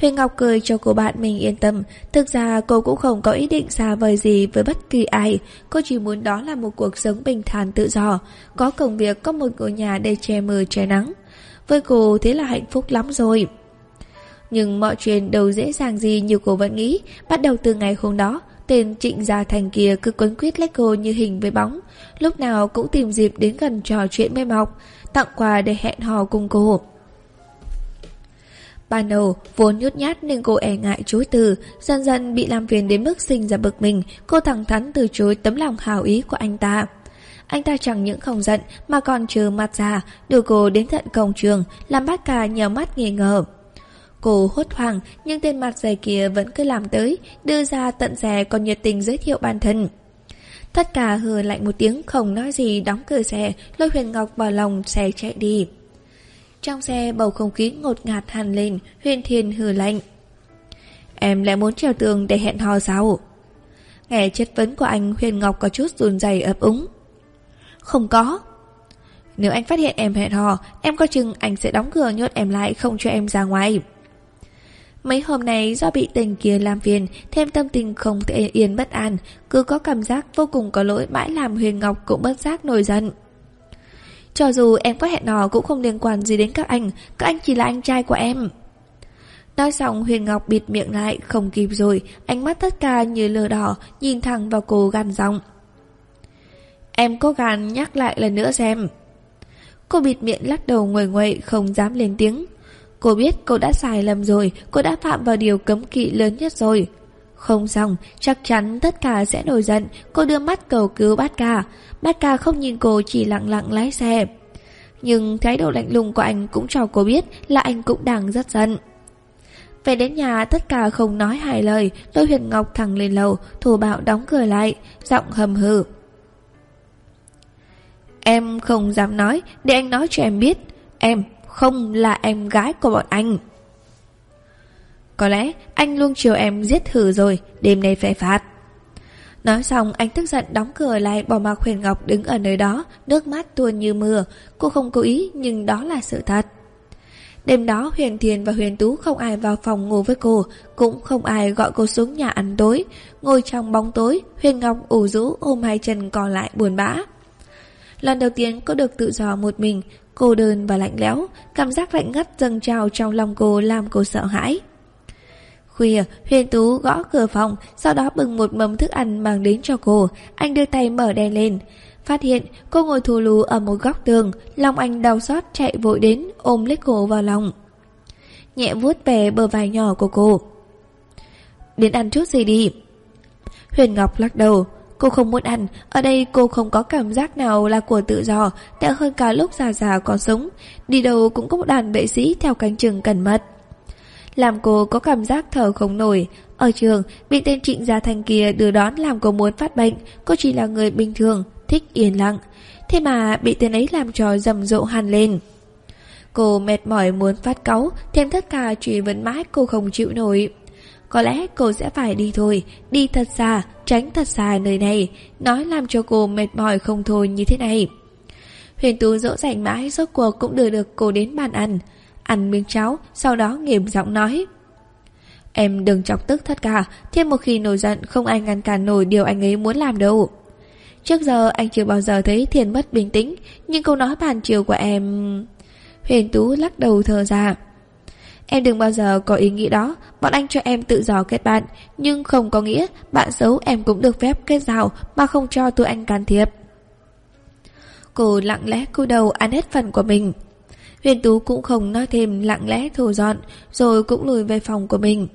Huyền Ngọc cười cho cô bạn mình yên tâm Thực ra cô cũng không có ý định xa vời gì với bất kỳ ai Cô chỉ muốn đó là một cuộc sống bình thản tự do Có công việc, có một ngôi nhà để che mưa che nắng Với cô thế là hạnh phúc lắm rồi nhưng mọi chuyện đâu dễ dàng gì như cô vẫn nghĩ Bắt đầu từ ngày hôm đó Tên trịnh gia thành kia cứ quấn quýt lấy cô như hình với bóng Lúc nào cũng tìm dịp đến gần trò chuyện với Mọc Tặng quà để hẹn hò cùng cô Ban đầu, vốn nhút nhát nên cô e ngại chối từ, dần dần bị làm phiền đến mức sinh ra bực mình, cô thẳng thắn từ chối tấm lòng hào ý của anh ta. Anh ta chẳng những không giận mà còn trừ mặt ra, đưa cô đến tận cổng trường, làm bác cả nhờ mắt nghi ngờ. Cô hốt hoảng nhưng tên mặt dày kia vẫn cứ làm tới, đưa ra tận rè còn nhiệt tình giới thiệu bản thân. Tất cả hừ lạnh một tiếng không nói gì đóng cửa xe, lôi huyền ngọc vào lòng xe chạy đi. Trong xe bầu không khí ngột ngạt hàn lên, huyền thiên hừ lạnh. Em lại muốn trèo tường để hẹn hò sao? Nghe chất vấn của anh Huyền Ngọc có chút run rẩy ấp úng. Không có. Nếu anh phát hiện em hẹn hò, em có chừng anh sẽ đóng cửa nhốt em lại không cho em ra ngoài. Mấy hôm nay do bị tình kia làm phiền, thêm tâm tình không thể yên bất an, cứ có cảm giác vô cùng có lỗi mãi làm Huyền Ngọc cũng bất giác nổi giận. Cho dù em có hẹn hò cũng không liên quan gì đến các anh Các anh chỉ là anh trai của em. Nói xong Huyền Ngọc bịt miệng lại Không kịp rồi Ánh mắt tất cả như lờ đỏ Nhìn thẳng vào cô gan giọng. Em có gan nhắc lại lần nữa xem. Cô bịt miệng lắc đầu nguội nguậy Không dám lên tiếng. Cô biết cô đã sai lầm rồi Cô đã phạm vào điều cấm kỵ lớn nhất rồi không xong, chắc chắn tất cả sẽ nổi giận, cô đưa mắt cầu cứu bát ca. Bát ca không nhìn cô chỉ lặng lặng lái xe. Nhưng thái độ lạnh lùng của anh cũng cho cô biết là anh cũng đang rất giận. Về đến nhà tất cả không nói hai lời, Lôi Huyền Ngọc thẳng lên lầu, thù bạo đóng cửa lại, giọng hầm hừ. Em không dám nói, để anh nói cho em biết, em không là em gái của bọn anh. Có lẽ anh luôn chiều em giết thử rồi, Đêm nay phải phạt. Nói xong, anh tức giận đóng cửa lại, Bỏ mặc Huyền Ngọc đứng ở nơi đó, Nước mắt tuôn như mưa. Cô không cố ý, nhưng đó là sự thật. Đêm đó, Huyền Thiền và Huyền Tú không ai vào phòng ngủ với cô, Cũng không ai gọi cô xuống nhà ăn tối. Ngồi trong bóng tối, Huyền Ngọc ủ rũ ôm hai chân còn lại buồn bã. Lần đầu tiên cô được tự do một mình Cô đơn và lạnh lẽo Cảm giác lạnh ngắt dâng trào trong lòng cô Làm cô sợ hãi Khuya, Huyền Tú gõ cửa phòng, sau đó bưng một mâm thức ăn mang đến cho cô. Anh đưa tay mở đèn lên. Phát hiện cô ngồi thù lù ở một góc tường, lòng anh đau xót chạy vội đến, ôm lấy cô vào lòng. Nhẹ vuốt về bờ vai nhỏ của cô. Đến ăn chút gì đi. Huyền Ngọc lắc đầu. Cô không muốn ăn, ở đây cô không có cảm giác nào là của tự do, tệ hơn cả lúc già già còn sống. Đi đâu cũng có một đàn vệ sĩ theo cánh chừng cẩn mật làm cô có cảm giác thở không nổi. Ở trường, bị tên trịnh gia thành kia đưa đón làm cô muốn phát bệnh, cô chỉ là người bình thường, thích yên lặng. Thế mà bị tên ấy làm trò rầm rộ hàn lên. Cô mệt mỏi muốn phát cáu, thêm tất cả truy vấn mãi cô không chịu nổi. Có lẽ cô sẽ phải đi thôi, đi thật xa, tránh thật xa nơi này, nói làm cho cô mệt mỏi không thôi như thế này. Huyền Tú dỗ dành mãi rốt cuộc cũng đưa được cô đến bàn ăn ăn miếng cháo, sau đó nghiêm giọng nói. Em đừng chọc tức tất cả, thêm một khi nổi giận không ai ngăn cản nổi điều anh ấy muốn làm đâu. Trước giờ anh chưa bao giờ thấy Thiền mất bình tĩnh, nhưng câu nói bàn chiều của em... Huyền Tú lắc đầu thờ ra. Em đừng bao giờ có ý nghĩ đó, bọn anh cho em tự do kết bạn, nhưng không có nghĩa bạn xấu em cũng được phép kết giao mà không cho tụi anh can thiệp. Cô lặng lẽ cúi đầu ăn hết phần của mình. Huyền Tú cũng không nói thêm lặng lẽ thu dọn, rồi cũng lùi về phòng của mình.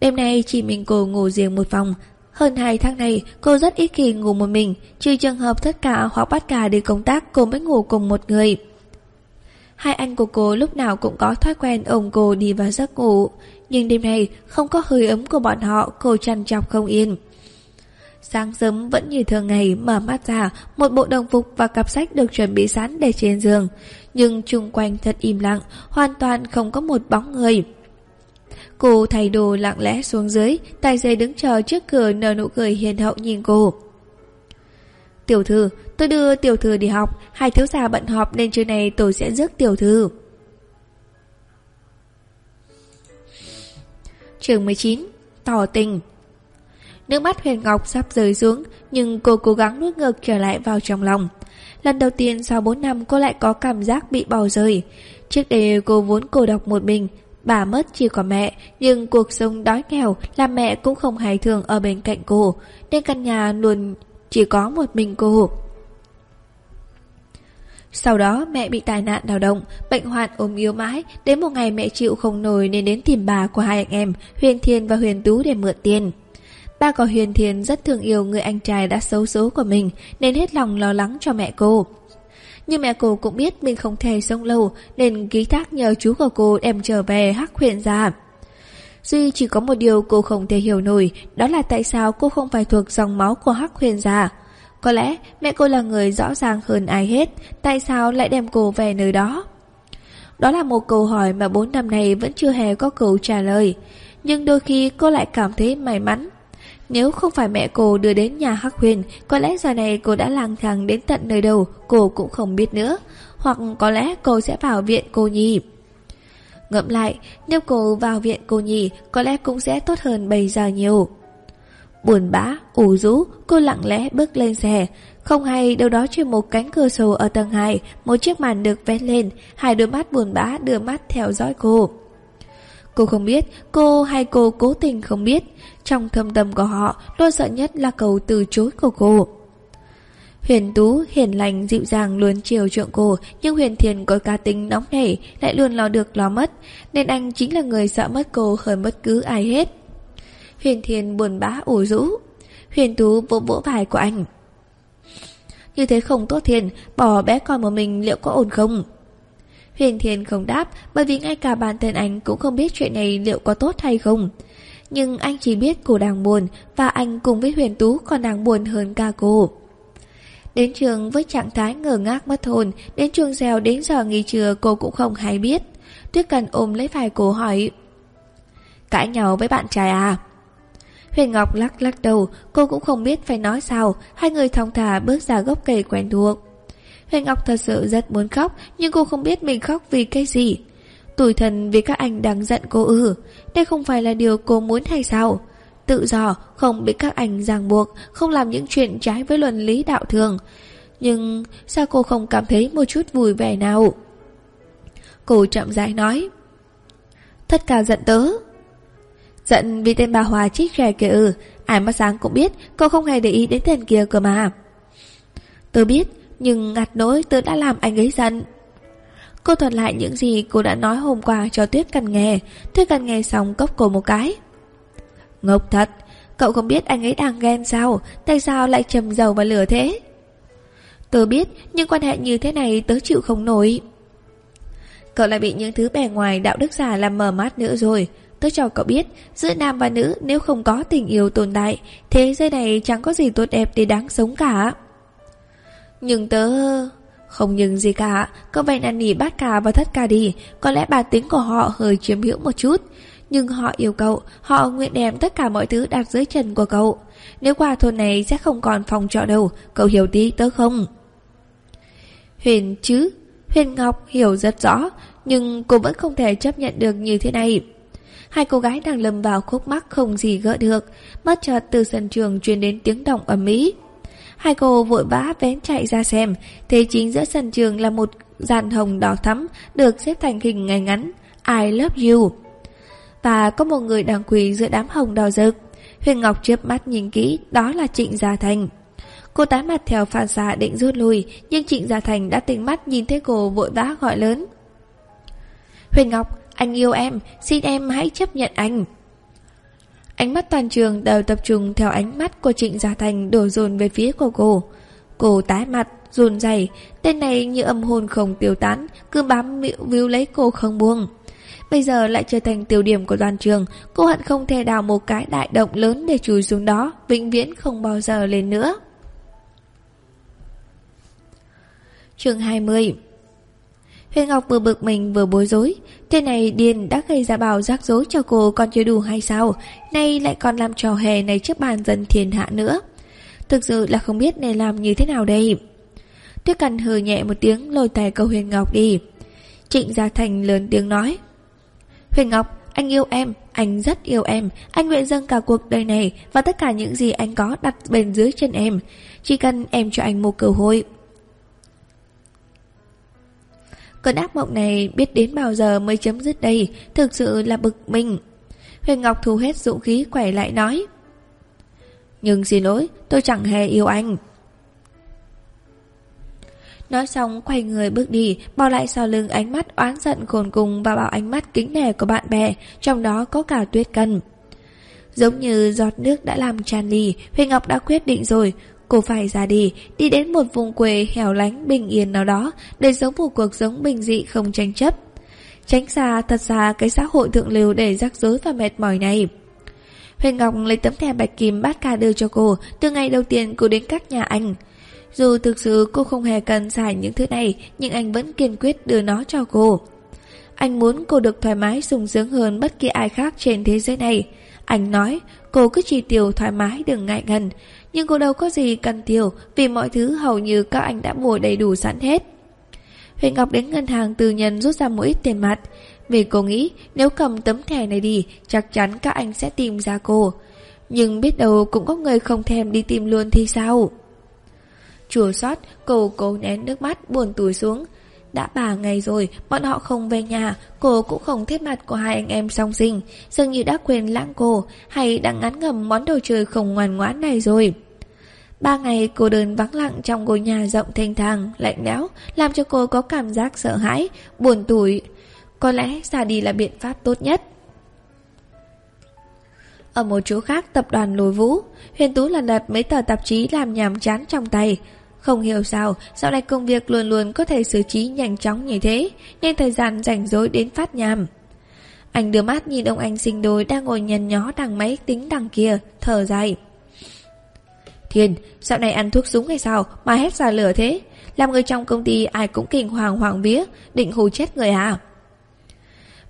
Đêm nay chỉ mình cô ngủ riêng một phòng. Hơn hai tháng này, cô rất ít khi ngủ một mình, trừ trường hợp tất cả hoặc bắt cả đi công tác cô mới ngủ cùng một người. Hai anh của cô lúc nào cũng có thói quen ôm cô đi vào giấc ngủ, nhưng đêm nay không có hơi ấm của bọn họ cô chăn chọc không yên. Sáng sớm vẫn như thường ngày mở mắt ra, một bộ đồng phục và cặp sách được chuẩn bị sẵn để trên giường, nhưng chung quanh thật im lặng, hoàn toàn không có một bóng người. Cô thay đồ lặng lẽ xuống dưới, tài xế đứng chờ trước cửa nở nụ cười hiền hậu nhìn cô. Tiểu thư, tôi đưa tiểu thư đi học, hai thiếu gia bận họp nên trưa nay tôi sẽ rước tiểu thư. Trường 19 Tỏ tình. Nước mắt Huyền Ngọc sắp rơi xuống Nhưng cô cố gắng nuốt ngược trở lại vào trong lòng. Lần đầu tiên sau 4 năm cô lại có cảm giác bị bỏ rơi. Trước đây cô vốn cô độc một mình Bà mất chỉ có mẹ Nhưng cuộc sống đói nghèo Làm mẹ cũng không hài thường ở bên cạnh cô. Nên căn nhà luôn chỉ có một mình cô sau đó mẹ bị tai nạn đau động, bệnh hoạn ốm yếu mãi, đến một ngày mẹ chịu không nổi nên đến tìm bà của hai anh em, Huyền Thiên và Huyền Tú để mượn tiền. Ba của Huyền Thiên rất thương yêu người anh trai đã xấu số của mình nên hết lòng lo lắng cho mẹ cô. Nhưng mẹ cô cũng biết mình không thể sống lâu nên ký thác nhờ chú của cô đem trở về hắc huyện ra. Duy chỉ có một điều cô không thể hiểu nổi, đó là tại sao cô không phải thuộc dòng máu của hắc huyền gia. Có lẽ mẹ cô là người rõ ràng hơn ai hết, Tại sao lại đem cô về nơi đó? Đó là một câu hỏi mà bốn năm nay vẫn chưa hề có câu trả lời, Nhưng đôi khi cô lại cảm thấy may mắn. Nếu không phải mẹ cô đưa đến nhà Hắc Huyền, Có lẽ giờ này cô đã lang thang đến tận nơi đâu, Cô cũng không biết nữa. Hoặc có lẽ cô sẽ vào viện cô nhi Ngậm lại Nếu cô vào viện cô nhì Có lẽ cũng sẽ tốt hơn bây giờ nhiều Buồn bã, ủ rũ, cô lặng lẽ bước lên xe. Không hay đâu đó trên một cánh cửa sổ ở tầng 2, một chiếc màn được vén lên, hai đôi mắt buồn bã đưa mắt theo dõi cô. Cô không biết, cô hay cô cố tình không biết. Trong thâm tâm của họ, lo sợ nhất là cầu từ chối của cô. Huyền Tú hiền lành dịu dàng luôn chiều chuộng cô, nhưng Huyền Thiền có cá tính nóng nảy, lại luôn lo được lo mất, nên anh chính là người sợ mất cô hơn bất cứ ai hết. Huyền thiền buồn bã ủ rũ. Huyền Tú vỗ vỗ vai của anh. Như thế không tốt thiền bỏ bé con một mình liệu có ổn không? Huyền thiền không đáp bởi vì ngay cả bản thân anh cũng không biết chuyện này liệu có tốt hay không. Nhưng anh chỉ biết cô đang buồn và anh cùng với Huyền Tú còn đang buồn hơn cả cô. Đến trường với trạng thái ngờ ngác mất hồn, đến trường xèo đến giờ nghỉ trưa cô cũng không hay biết. Tuyết Cần ôm lấy vai cô hỏi. Cãi nhau với bạn trai à? Huyền Ngọc lắc lắc đầu, cô cũng không biết phải nói sao, hai người thong thả bước ra gốc cây quen thuộc. Huyền Ngọc thật sự rất muốn khóc, nhưng cô không biết mình khóc vì cái gì. Tủi thần vì các anh đang giận cô ư, đây không phải là điều cô muốn hay sao? Tự do, không bị các anh ràng buộc, không làm những chuyện trái với luân lý đạo thường. Nhưng sao cô không cảm thấy một chút vui vẻ nào? Cô chậm rãi nói. Tất cả giận tớ. Giận vì tên bà Hòa chích rè kìa ừ Ai mắt sáng cũng biết cô không hề để ý đến tên kia cơ mà Tớ biết Nhưng ngặt nỗi tớ đã làm anh ấy giận Cô thuật lại những gì cô đã nói hôm qua cho Tuyết Cần nghe Tuyết Cần nghe xong cốc cô một cái Ngốc thật Cậu không biết anh ấy đang ghen sao Tại sao lại trầm dầu và lửa thế Tớ biết Nhưng quan hệ như thế này tớ chịu không nổi Cậu lại bị những thứ bề ngoài đạo đức giả làm mờ mắt nữa rồi Tớ cho cậu biết, giữa nam và nữ nếu không có tình yêu tồn tại, thế giới này chẳng có gì tốt đẹp để đáng sống cả. Nhưng tớ... Không nhưng gì cả, cậu vậy năn nỉ bát cà và thất cà đi, có lẽ bản tính của họ hơi chiếm hữu một chút. Nhưng họ yêu cậu, họ nguyện đem tất cả mọi thứ đặt dưới chân của cậu. Nếu qua thôn này sẽ không còn phòng trọ đâu, cậu hiểu tí tớ không? Huyền chứ, Huyền Ngọc hiểu rất rõ, nhưng cô vẫn không thể chấp nhận được như thế này. Hai cô gái đang lầm vào khúc mắc không gì gỡ được Bất chợt từ sân trường truyền đến tiếng động ầm ĩ. Hai cô vội vã vén chạy ra xem Thế chính giữa sân trường là một dàn hồng đỏ thắm Được xếp thành hình ngay ngắn I love you và có một người đang quỳ giữa đám hồng đỏ rực Huyền Ngọc chớp mắt nhìn kỹ Đó là Trịnh Gia Thành Cô tái mặt theo phản xạ định rút lui Nhưng Trịnh Gia Thành đã tỉnh mắt nhìn thấy cô vội vã gọi lớn Huyền Ngọc anh yêu em, xin em hãy chấp nhận anh. Ánh mắt toàn trường đều tập trung theo ánh mắt của Trịnh Gia Thành đổ dồn về phía của cô. Cô tái mặt, run rẩy, tên này như âm hồn không tiêu tán, cứ bám miệng víu lấy cô không buông. Bây giờ lại trở thành tiêu điểm của đoàn trường, cô hận không thể đào một cái đại động lớn để chui xuống đó, vĩnh viễn không bao giờ lên nữa. chương 20 Huyền Ngọc vừa bực mình vừa bối rối. Tên này điên đã gây ra bao rắc rối cho cô còn chưa đủ hay sao? Nay lại còn làm trò hề này trước bàn dân thiên hạ nữa. Thực sự là không biết nên làm như thế nào đây. Tuyết Cần hừ nhẹ một tiếng lôi tay cầu Huyền Ngọc đi. Trịnh Gia Thành lớn tiếng nói Huyền Ngọc, anh yêu em, anh rất yêu em. Anh nguyện dâng cả cuộc đời này Và tất cả những gì anh có đặt bên dưới chân em. Chỉ cần em cho anh một cơ hội. Cơn ác mộng này biết đến bao giờ mới chấm dứt đây? Thực sự là bực mình. Huyền Ngọc thu hết dũng khí quẩy lại nói Nhưng xin lỗi tôi chẳng hề yêu anh. Nói xong quay người bước đi Bỏ lại sau lưng ánh mắt oán giận khôn cùng Và bảo ánh mắt kính nể của bạn bè Trong đó có cả tuyết cân Giống như giọt nước đã làm tràn ly Huyền Ngọc đã quyết định rồi Cô phải ra đi, đi đến một vùng quê hẻo lánh bình yên nào đó để sống một cuộc sống bình dị không tranh chấp. Tránh xa thật xa cái xã hội thượng lưu để rắc rối và mệt mỏi này. Huyền Ngọc lấy tấm thẻ bạch kim bát ca đưa cho cô từ ngày đầu tiên cô đến các nhà anh. Dù thực sự cô không hề cần xài những thứ này, nhưng anh vẫn kiên quyết đưa nó cho cô. Anh muốn cô được thoải mái sung sướng hơn bất kỳ ai khác trên thế giới này. Anh nói, cô cứ chi tiêu thoải mái đừng ngại ngần nhưng cô đâu có gì cần tiêu vì mọi thứ hầu như các anh đã mua đầy đủ sẵn hết. Huyền Ngọc đến ngân hàng tư nhân rút ra một ít tiền mặt vì cô nghĩ, nếu cầm tấm thẻ này đi, chắc chắn các anh sẽ tìm ra cô. Nhưng biết đâu cũng có người không thèm đi tìm luôn thì sao? Chùa xót, cô cố nén nước mắt buồn tủi xuống. Đã ba ngày rồi, bọn họ không về nhà, cô cũng không thiết mặt của hai anh em song sinh, dường như đã quên lãng cô, hay đang ngắn ngầm món đồ chơi không ngoan ngoãn này rồi. Ba ngày cô đơn vắng lặng trong ngôi nhà rộng thênh thang, lạnh lẽo, làm cho cô có cảm giác sợ hãi, buồn tủi. Có lẽ ra đi là biện pháp tốt nhất. Ở một chỗ khác tập đoàn lôi vũ, Huyền Tú lần lật mấy tờ tạp chí làm nhàm chán trong tay. Không hiểu sao, dạo này công việc luôn luôn có thể xử trí nhanh chóng như thế, nên thời gian rảnh rỗi đến phát nhàm. Anh đưa mắt nhìn ông anh sinh đôi đang ngồi nhằn nhó đằng máy tính đằng kia, thở dài. Thiên, dạo này ăn thuốc súng hay sao mà hét ra lửa thế? Làm người trong công ty ai cũng kinh hoàng hoàng vía, định hù chết người à?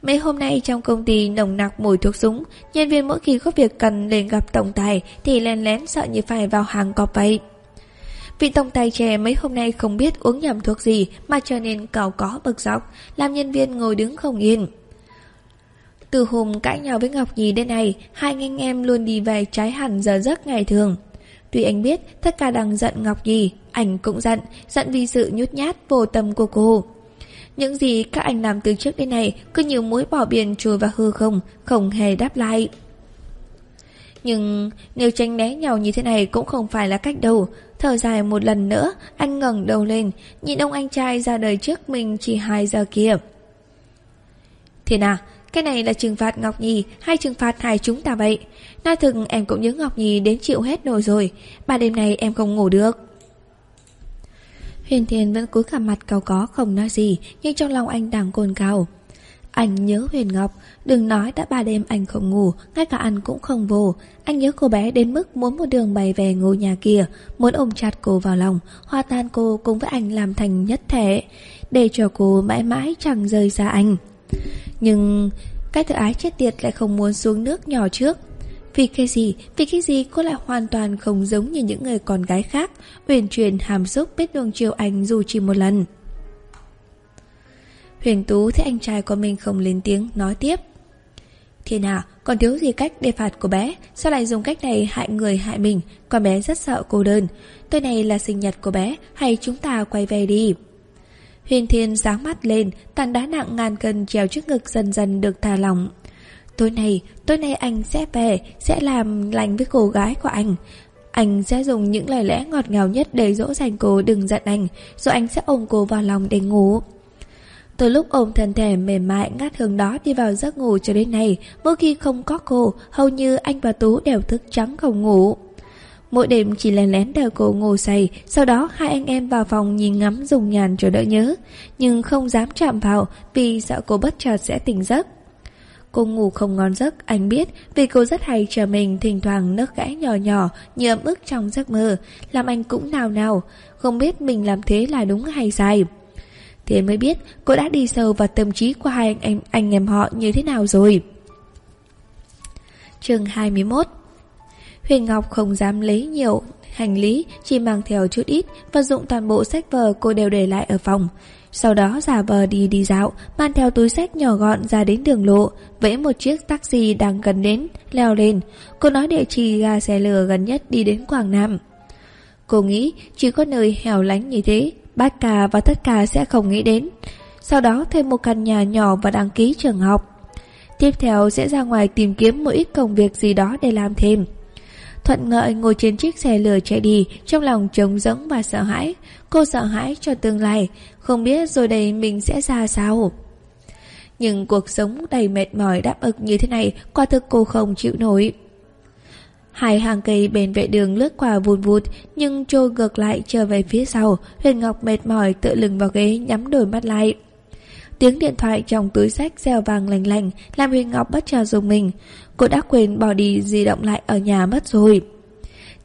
Mấy hôm nay trong công ty nồng nặc mùi thuốc súng, nhân viên mỗi khi có việc cần lên gặp tổng tài thì lén lén sợ như phải vào hàng cọp vậy. Vị tổng tài trẻ mấy hôm nay không biết uống nhầm thuốc gì mà trở nên cào có bực dọc, làm nhân viên ngồi đứng không yên. Từ hôm cãi nhau với Ngọc Nhi đến nay, hai anh em luôn đi về trái hẳn giờ giấc ngày thường. Tuy anh biết tất cả đang giận Ngọc Nhi, anh cũng giận, giận vì sự nhút nhát vô tâm của cô. Những gì các anh làm từ trước đến nay cứ như mối bỏ biển trôi vào hư không, không hề đáp lại. Nhưng nếu tránh né nhau như thế này cũng không phải là cách đâu. Thở dài một lần nữa, anh ngẩng đầu lên, nhìn ông anh trai ra đời trước mình chỉ hai giờ kia. Thế nào, cái này là trừng phạt Ngọc Nhi hay trừng phạt hai chúng ta vậy? Nói thực em cũng nhớ Ngọc Nhi đến chịu hết nổi rồi Ba đêm nay em không ngủ được Huyền Thiên vẫn cúi cả mặt cao có không nói gì, Nhưng trong lòng anh đang cồn cao Anh nhớ Huyền Ngọc, Đừng nói đã ba đêm anh không ngủ, Ngay cả ăn cũng không vô. Anh nhớ cô bé đến mức muốn một đường bay về ngôi nhà kia, Muốn ôm chặt cô vào lòng Hoa tan cô cùng với anh làm thành nhất thể, Để cho cô mãi mãi chẳng rời xa anh. Nhưng cái tự ái chết tiệt lại không muốn xuống nước nhỏ trước vì cái gì, vì cái gì cô lại hoàn toàn không giống như những người con gái khác, huyền truyền hàm xúc biết đường chiều anh dù chỉ một lần. Huyền Tú thấy anh trai của mình không lên tiếng, nói tiếp. Thế nào, còn thiếu gì cách để phạt cô bé, sao lại dùng cách này hại người hại mình, con bé rất sợ cô đơn. Tối này là sinh nhật của bé, hay chúng ta quay về đi. Huyền Thiên sáng mắt lên, tàn đá nặng ngàn cân treo trước ngực dần dần được thả lỏng. Tối nay, tối nay anh sẽ về, sẽ làm lành với cô gái của anh. Anh sẽ dùng những lời lẽ ngọt ngào nhất để dỗ dành cô đừng giận anh, rồi anh sẽ ôm cô vào lòng để ngủ. Từ lúc ôm thân thể mềm mại ngát hương đó đi vào giấc ngủ cho đến nay, mỗi khi không có cô, hầu như anh và Tú đều thức trắng không ngủ. Mỗi đêm chỉ lén lén đợi cô ngủ say, sau đó hai anh em vào phòng nhìn ngắm dùng nhàn cho đỡ nhớ, nhưng không dám chạm vào vì sợ cô bất chợt sẽ tỉnh giấc. Cô ngủ không ngon giấc, anh biết vì cô rất hay chờ mình thỉnh thoảng nấc gãi nhỏ nhỏ như ấm ức trong giấc mơ, làm anh cũng nào nào, không biết mình làm thế là đúng hay sai. Thế mới biết cô đã đi sâu vào tâm trí của hai anh em, anh em họ như thế nào rồi. chương 21 Huyền Ngọc không dám lấy nhiều hành lý, chỉ mang theo chút ít và dụng toàn bộ sách vở cô đều để lại ở phòng. Sau đó giả vờ đi đi dạo, mang theo túi sách nhỏ gọn ra đến đường lộ, vẽ một chiếc taxi đang gần đến, leo lên. Cô nói địa chỉ ga xe lửa gần nhất đi đến Quảng Nam. Cô nghĩ chỉ có nơi hẻo lánh như thế, Bác cà và tất cả sẽ không nghĩ đến. Sau đó thêm một căn nhà nhỏ và đăng ký trường học. Tiếp theo sẽ ra ngoài tìm kiếm một ít công việc gì đó để làm thêm. Thuận ngợi ngồi trên chiếc xe lửa chạy đi, trong lòng trống rỗng và sợ hãi. Cô sợ hãi cho tương lai, không biết rồi đây mình sẽ ra sao. Nhưng cuộc sống đầy mệt mỏi đáp ực như thế này, quả thực cô không chịu nổi. Hai hàng cây bên vệ đường lướt qua vùn vụt, nhưng trôi ngược lại trở về phía sau, Huyền Ngọc mệt mỏi tựa lưng vào ghế nhắm đôi mắt lại. Tiếng điện thoại trong túi sách reo vàng lành lành làm Huyền Ngọc bất chợt dùng mình. Cô đã quên bỏ đi di động lại ở nhà mất rồi.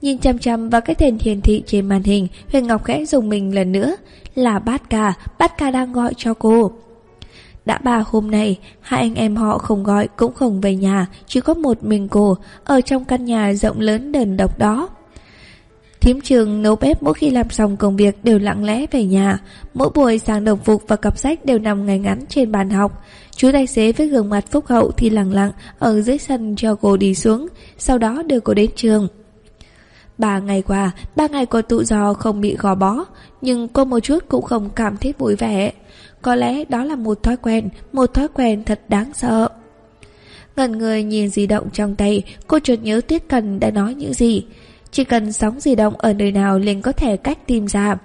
Nhìn chăm chăm vào cái tên hiển thị trên màn hình, Huyền Ngọc khẽ dùng mình lần nữa. Là bát ca, bát ca đang gọi cho cô. Đã ba hôm nay, hai anh em họ không gọi cũng không về nhà, chỉ có một mình cô, ở trong căn nhà rộng lớn đần độc đó. Thím trường nấu bếp mỗi khi làm xong công việc đều lặng lẽ về nhà. Mỗi buổi sáng đồng phục và cặp sách đều nằm ngay ngắn trên bàn học. Chú tài xế với gương mặt phúc hậu thì lặng lặng ở dưới sân cho cô đi xuống, sau đó đưa cô đến trường. Ba ngày qua, ba ngày cô tự do không bị gò bó, nhưng cô một chút cũng không cảm thấy vui vẻ. Có lẽ đó là một thói quen, một thói quen thật đáng sợ. Ngần người nhìn di động trong tay, cô chợt nhớ Tiết Cần đã nói những gì. Chỉ cần sóng di động ở nơi nào liền có thể cách tìm ra.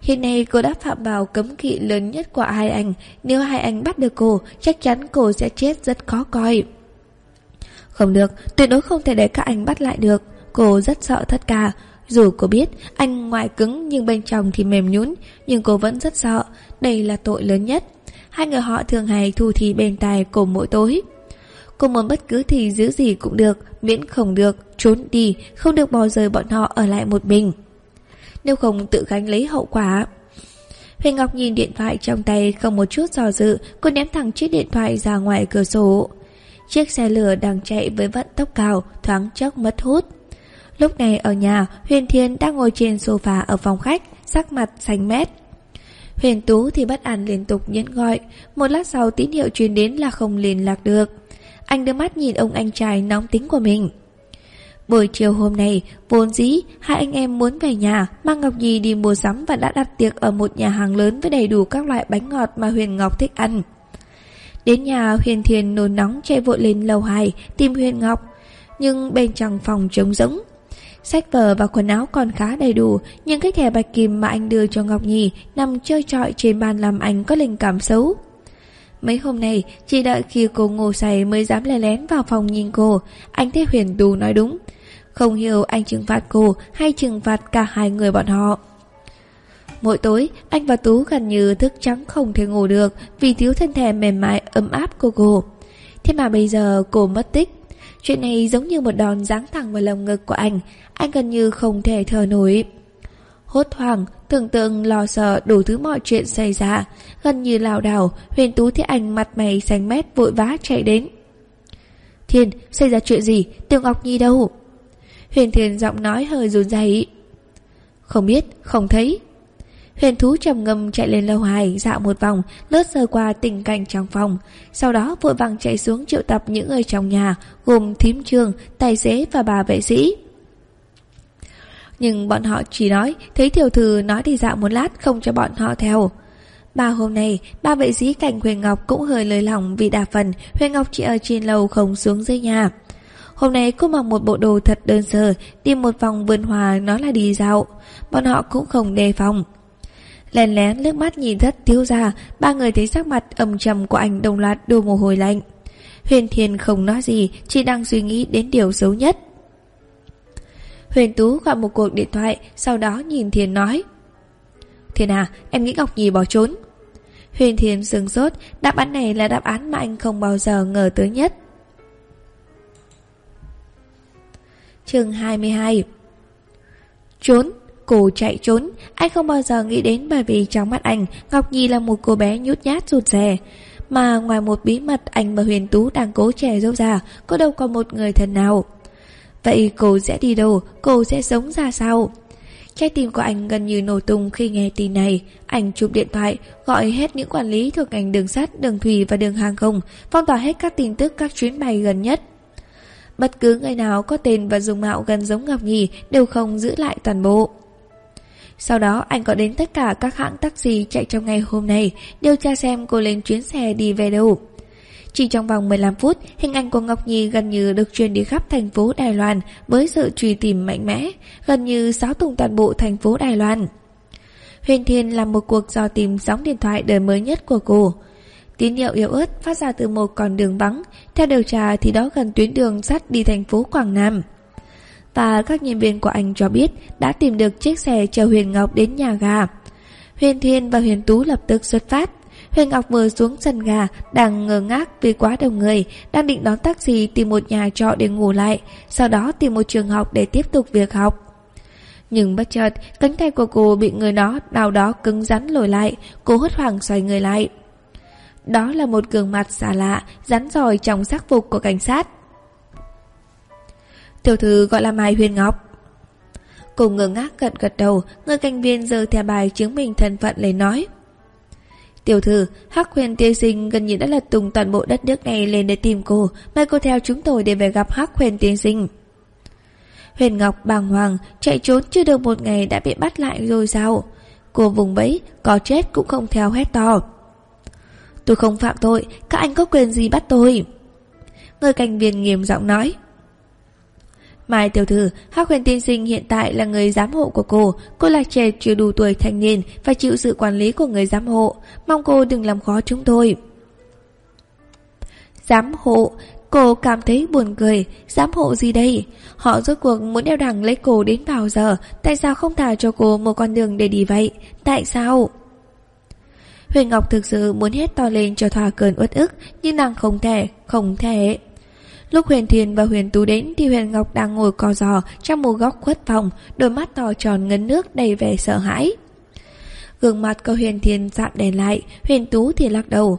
Hiện nay cô đã phạm vào cấm kỵ lớn nhất của hai anh. Nếu hai anh bắt được cô, chắc chắn cô sẽ chết rất khó coi. Không được, tuyệt đối không thể để các anh bắt lại được. Cô rất sợ thất ca. Dù cô biết anh ngoài cứng nhưng bên trong thì mềm nhũn, nhưng cô vẫn rất sợ. Đây là tội lớn nhất. Hai người họ thường hay thu thì bên tài cùng mỗi tối. Cô muốn bất cứ thì giữ gì cũng được, miễn không được, trốn đi, không được bỏ rơi bọn họ ở lại một mình. Nếu không tự gánh lấy hậu quả. huỳnh Ngọc nhìn điện thoại trong tay không một chút do dự, cô ném thẳng chiếc điện thoại ra ngoài cửa sổ. Chiếc xe lửa đang chạy với vận tốc cao, thoáng chốc mất hút. Lúc này ở nhà, Huyền Thiên đang ngồi trên sofa ở phòng khách, sắc mặt xanh mét. Huyền Tú thì bất an liên tục nhấn gọi, một lát sau tín hiệu truyền đến là không liên lạc được. Anh đưa mắt nhìn ông anh trai nóng tính của mình. Buổi chiều hôm nay, vốn dĩ, hai anh em muốn về nhà, mang Ngọc Nhi đi mua sắm và đã đặt tiệc ở một nhà hàng lớn với đầy đủ các loại bánh ngọt mà Huyền Ngọc thích ăn. Đến nhà, Huyền Thiền nôn nóng chạy vội lên lầu 2 tìm Huyền Ngọc, nhưng bên trong phòng trống rỗng. Sách vở và quần áo còn khá đầy đủ, nhưng cái thẻ bạch kim mà anh đưa cho Ngọc Nhi nằm chơi trọi trên bàn làm anh có linh cảm xấu. Mấy hôm nay, chỉ đợi khi cô ngủ say mới dám lén lén vào phòng nhìn cô. Anh thấy huyền tù nói đúng. Không hiểu anh trừng phạt cô hay trừng phạt cả hai người bọn họ. Mỗi tối, anh và Tú gần như thức trắng không thể ngủ được vì thiếu thân thể mềm mại ấm áp của cô. Thế mà bây giờ cô mất tích. Chuyện này giống như một đòn giáng thẳng vào lồng ngực của anh. Anh gần như không thể thở nổi. Hốt hoảng, tưởng tượng lo sợ đủ thứ mọi chuyện xảy ra. Gần như lào đảo, huyền tú thấy anh mặt mày xanh mét vội vã chạy đến. Thiên, xảy ra chuyện gì? Tiêu Ngọc Nhi đâu? Huyền Thiên giọng nói hơi run rẩy. Không biết, không thấy. Huyền thú trầm ngâm chạy lên lầu hài dạo một vòng, lướt sơ qua tình cảnh trong phòng. Sau đó vội vàng chạy xuống triệu tập những người trong nhà, gồm thím trường, tài xế và bà vệ sĩ. Nhưng bọn họ chỉ nói Thấy tiểu thư nói thì dạo một lát Không cho bọn họ theo Ba hôm nay, ba vệ sĩ cảnh Huyền Ngọc cũng hơi lời lòng vì đa phần Huyền Ngọc chỉ ở trên lầu không xuống dưới nhà. Hôm nay cô mặc một bộ đồ thật đơn sơ, đi một vòng vườn hòa nó là đi dạo. Bọn họ cũng không đề phòng. Lén lén liếc mắt nhìn rất thiếu ra Ba người thấy sắc mặt âm trầm của anh đồng loạt đổ mồ hôi lạnh. Huyền Thiên không nói gì, Chỉ đang suy nghĩ đến điều xấu nhất. Huyền Tú gọi một cuộc điện thoại, Sau đó nhìn Thiên nói, Thiên à em nghĩ Ngọc Nhi bỏ trốn. Huyền Thiên sừng sốt, Đáp án này là đáp án mà anh không bao giờ ngờ tới nhất. Chương 22 Trốn. Cô chạy trốn. Anh không bao giờ nghĩ đến bởi vì trong mắt anh Ngọc Nhi là một cô bé nhút nhát rụt rè. Mà ngoài một bí mật anh và Huyền Tú đang cố trẻ dâu già Có đâu có một người thân nào. Vậy cô sẽ đi đâu? Cô sẽ sống ra sao? Trái tim của anh gần như nổ tung khi nghe tin này. Anh chụp điện thoại Gọi hết những quản lý thuộc ngành đường sắt, đường thủy và đường hàng không Phong tỏa hết các tin tức các chuyến bay gần nhất. Bất cứ người nào có tên và dùng mạo gần giống Ngọc Nhi Đều không giữ lại toàn bộ sau đó, anh có đến tất cả các hãng taxi chạy trong ngày hôm nay, Điều tra xem cô lên chuyến xe đi về đâu. Chỉ trong vòng 15 phút, Hình ảnh của Ngọc Nhi gần như được truyền đi khắp thành phố Đài Loan Với sự truy tìm mạnh mẽ, Gần như xáo tung toàn bộ thành phố Đài Loan. Huyền Thiên làm một cuộc dò tìm sóng điện thoại đời mới nhất của cô. Tín hiệu yếu ớt phát ra từ một con đường vắng. Theo điều tra thì đó gần tuyến đường sắt đi thành phố Quảng Nam và các nhân viên của anh cho biết đã tìm được chiếc xe chở Huyền Ngọc đến nhà gà. Huyền Thiên và Huyền Tú lập tức xuất phát. Huyền Ngọc vừa xuống sân gà, đang ngơ ngác vì quá đông người, đang định đón taxi tìm một nhà trọ để ngủ lại, sau đó tìm một trường học để tiếp tục việc học. Nhưng bất chợt, cánh tay của cô bị người đó nào đó cứng rắn lồi lại, cô hốt hoảng xoay người lại. Đó là một gương mặt xa lạ, rắn rỏi trong sắc phục của cảnh sát. Tiểu thư gọi là Mai Huyền Ngọc Cùng ngơ ngác gật gật đầu Người canh viên giờ thẻ bài chứng minh thân phận lấy nói Tiểu thư, Hắc Huyền tiên sinh gần như đã lật tung toàn bộ đất nước này lên để tìm cô, mời cô theo chúng tôi để về gặp Hắc Huyền tiên sinh. Huyền Ngọc bàng hoàng, chạy trốn chưa được một ngày đã bị bắt lại rồi sao? Cô vùng vẫy, có chết cũng không theo hét to. Tôi không phạm tội, các anh có quyền gì bắt tôi? Người canh viên nghiêm giọng nói. Mai tiểu thư, Hắc Huyền tiên sinh hiện tại là người giám hộ của cô. Cô là trẻ chưa đủ tuổi thanh niên và chịu sự quản lý của người giám hộ. Mong cô đừng làm khó chúng tôi. Giám hộ, cô cảm thấy buồn cười. Giám hộ gì đây? Họ rốt cuộc muốn đeo đẳng lấy cô đến bao giờ? Tại sao không thả cho cô một con đường để đi vậy? Tại sao? Huyền Ngọc thực sự muốn hét to lên cho thỏa cơn uất ức, nhưng nàng không thể, không thể. Lúc Huyền Thiền và Huyền Tú đến thì Huyền Ngọc đang ngồi co giò trong một góc khuất phòng, đôi mắt to tròn ngấn nước đầy vẻ sợ hãi. Gương mặt của Huyền Thiền dạm đèn lại, Huyền Tú thì lắc đầu.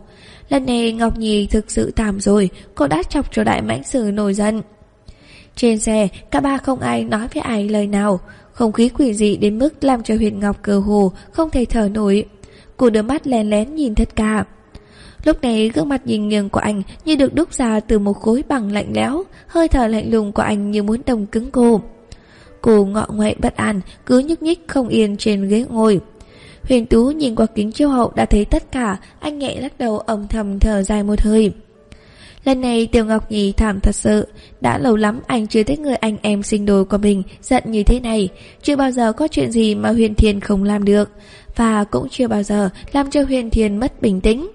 Lần này Ngọc Nhi thực sự tạm rồi, cô đã chọc cho đại mãnh sử nổi giận. Trên xe, cả ba không ai nói với ai lời nào, không khí quỷ dị đến mức làm cho Huyền Ngọc cờ hồ, không thể thở nổi. Cô đưa mắt lén lén nhìn thật cả. Lúc này gương mặt nhìn nghiêng của anh như được đúc ra từ một khối bằng lạnh lẽo, hơi thở lạnh lùng của anh như muốn đồng cứng cô. Cô ngọ ngoại bất an, cứ nhúc nhích không yên trên ghế ngồi. Huyền Tú nhìn qua kính chiếu hậu đã thấy tất cả, anh nhẹ lắc đầu âm thầm thở dài một hơi. Lần này Tiểu Ngọc Nhi thảm thật sự, đã lâu lắm anh chưa thấy người anh em sinh đôi của mình giận như thế này, chưa bao giờ có chuyện gì mà Huyền Thiên không làm được, và cũng chưa bao giờ làm cho Huyền Thiên mất bình tĩnh.